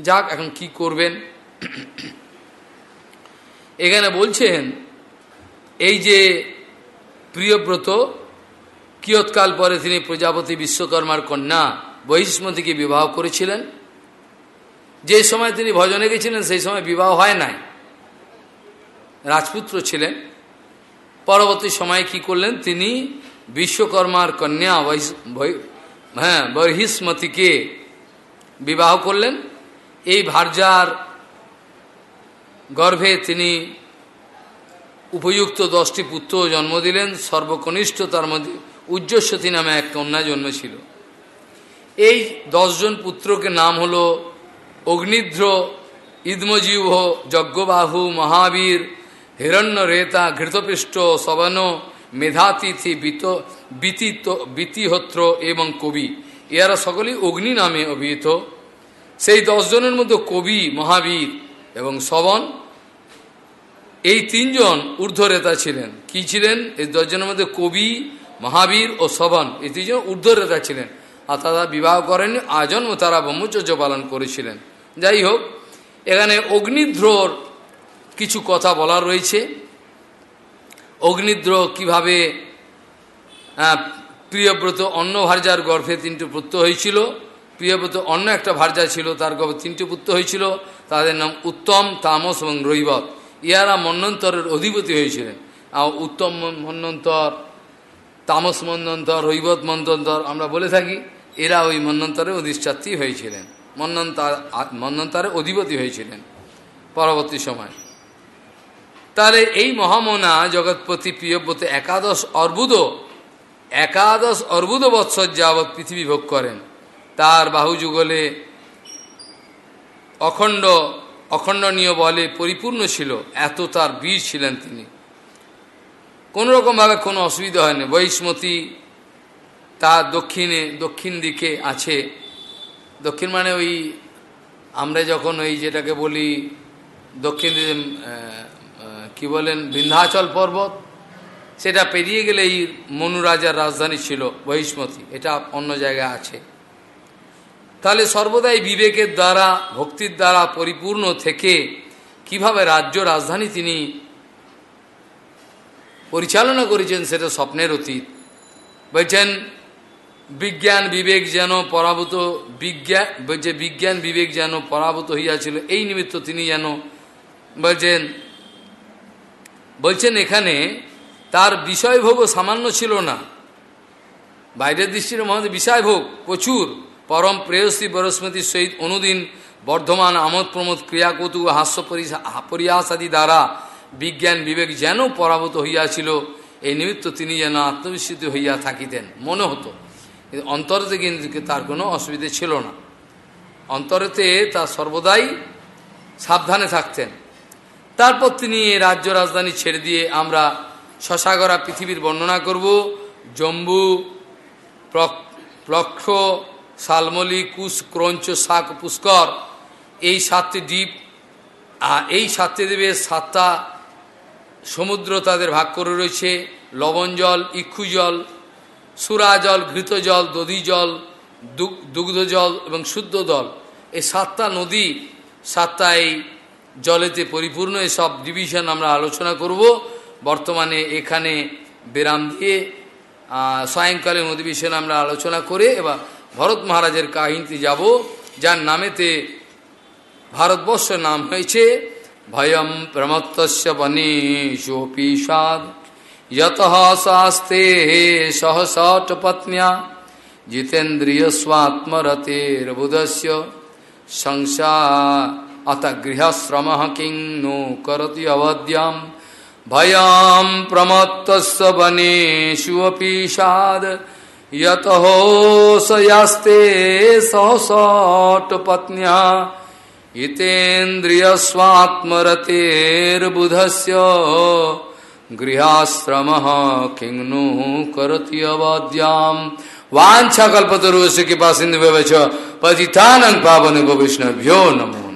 যাক, এখন কি করবেন? এখানে বলছেন, এই যে প্রিয়ব্রত কিয়ৎকাল পরে তিনি প্রজাপতি বিশ্বকর্মার কন্যা বহিষ্মতিকে বিবাহ করেছিলেন। যে সময় তিনি ভজনে গেছিলেন, সেই সময় বিবাহ হয় নাই। রাজপুত্র ছিলেন। পরবর্তী সময়ে কি করলেন? তিনি বিশ্বকর্মার কন্যা হ্যাঁ বহিষ্মতিকে বিবাহ করলেন। এই ভার্যার গর্ভে তিনি উপযুক্ত দশটি পুত্র জন্ম দিলেন। সর্বকনিষ্ঠ তার মধ্যে উজ্জ্বসতী নামে এক কন্যা জন্মেছিল। এই দশজন পুত্রকে নাম হল অগ্নিধ্র ইদমজীব যজ্ঞবাহু, মহাবীর হিরণ্য রেতা ঘৃতপৃষ্ঠ সবন মেধাতিথি, বিত বিতিহত্র এবং কবি। এরা সকলেই অগ্নি নামে অভিহিত। সেই দশজনের মধ্যে কবি, মহাবীর এবং সবন এই তিনজন ঊর্ধ্বরেতা ছিলেন। কি ছিলেন? এই দশজনের মধ্যে কবি মহাবীর ও শবন এই তিনজন ঊর্ধ্বরেতা ছিলেন। আর তারা বিবাহ করেননি, আজন্ম তারা ব্রহ্মচর্য পালন করেছিলেন। যাই হোক, এখানে অগ্নিদ্রর কিছু কথা বলা রয়েছে। অগ্নিদ্র কীভাবে প্রিয়ব্রত অন্য ভার্যার গর্ভে তিনটি পুত্র হয়েছিল। প্রিয়ব্রত অন্য একটা ভার্যা ছিল, তার গর্ভে তিনটি পুত্র হয়েছিল। তাদের নাম উত্তম, তামস এবং রৈবত। ইয়ারা মন্নন্তরের অধিপতি হয়েছিলেন। আর উত্তম মন্নন্তর তামস মন্নন্তর রৈবত মন্নন্তর, আমরা বলে থাকি, এরা ওই মন্নন্তরের অধিষ্ঠাত্রী হয়েছিলেন। মন্নন্তর মন্নন্তরের অধিপতি হয়েছিলেন পরবর্তী সময়। তাহলে এই মহামনা জগৎপতি প্রিয়ব্রত একাদশ অর্বুদ একাদশ অর্বুদ বৎসর যাবৎ পৃথিবী ভোগ করেন। তার বাহু যুগলে অখণ্ড, অখণ্ডনীয় বলে পরিপূর্ণ ছিল, এত তার বীর ছিলেন তিনি। কোনো রকমভাবে কোনো অসুবিধা হয়নি। বৈষ্মতী তার দক্ষিণে, দক্ষিণ দিকে আছে। দক্ষিণ মানে ওই আমরা যখন ওই যেটাকে বলি দক্ষিণ কি বলেন বৃন্ধাচল পর্বত, সেটা পেরিয়ে গেলে এই মনু রাজার রাজধানী ছিল বহিষ্মতি। এটা অন্য জায়গায় আছে। তাহলে সর্বদাই বিবেকের দ্বারা, ভক্তির দ্বারা পরিপূর্ণ থেকে কীভাবে রাজ্য রাজধানী তিনি পরিচালনা করেছেন সেটা স্বপ্নের অতীত। বলছেন, বিজ্ঞান বিবেক যেন পরাভূত বিজ্ঞান বলছে বিজ্ঞান বিবেক যেন পরাভূত হইয়াছিল, এই নিমিত্ত তিনি যেন বলছেন বলছেন এখানে তার বিষয়ভোগও সামান্য ছিল না। বাইরের দৃষ্টির মধ্যে বিষয়ভোগ প্রচুর। পরম প্রেয়সী বরস্মতির সহিত অনুদিন বর্ধমান আমোদ প্রমোদ ক্রিয়াকৌতু হাস্য পরিহাস আদি দ্বারা বিজ্ঞান বিবেক যেন পরাভূত হইয়াছিল, এই নিমিত্ত তিনি যেন আত্মবিস্মৃত হইয়া থাকিতেন। মনে হতো। অন্তরতে কিন্তু তার কোনো অসুবিধে ছিল না। অন্তরেতে তার সর্বদাই সাবধানে থাকতেন। তারপর তিনি রাজ্য রাজধানী ছেড়ে দিয়ে আমরা শশাগরা পৃথিবীর বর্ণনা করব। জম্বু প্লক্ষ শালমলি, কুশ, ক্রঞ্চ, শাক, পুষ্কর, এই সাতটি দ্বীপ এই সাতটি দ্বীপের সাতটা সমুদ্র তাদের ভাগ করে রয়েছে, লবণ জল, ইক্ষু জল, সুরা জল, ঘৃত জল, দধি জল দুগ্ধ জল এবং শুদ্ধ দল। এই সাতটা নদী, সাতটা এই জলেতে পরিপূর্ণ এসব ডিভিশন আমরা আলোচনা করব। বর্তমানে এখানে বিরাম দিয়ে সায়ংকালীন অধিবেশন আমরা আলোচনা করে এবার ভরত মহারাজের কাহিনীতে যাব, যার নামেতে ভারতবর্ষ নাম হয়েছে भयम प्रमत्त बनी वनीशोपीषाद यत शास्ते हे सहसट पत्न्या जितेन्द्रिय स्वात्मरतेर्बुदस्य संसा अत गृहश्रम किं नो करती अवद्याम भयाम प्रमत्त बने वनेशुअपीषाद यत हो सस्ते सहसट पत्न्या हितेन्द्रियस्वात्मरतेर्बुधस्य गृहाश्रमः किं नु करति अवद्याम्। वाञ्छा के पास सिन्धु पावन वैष्णव्यो नमो।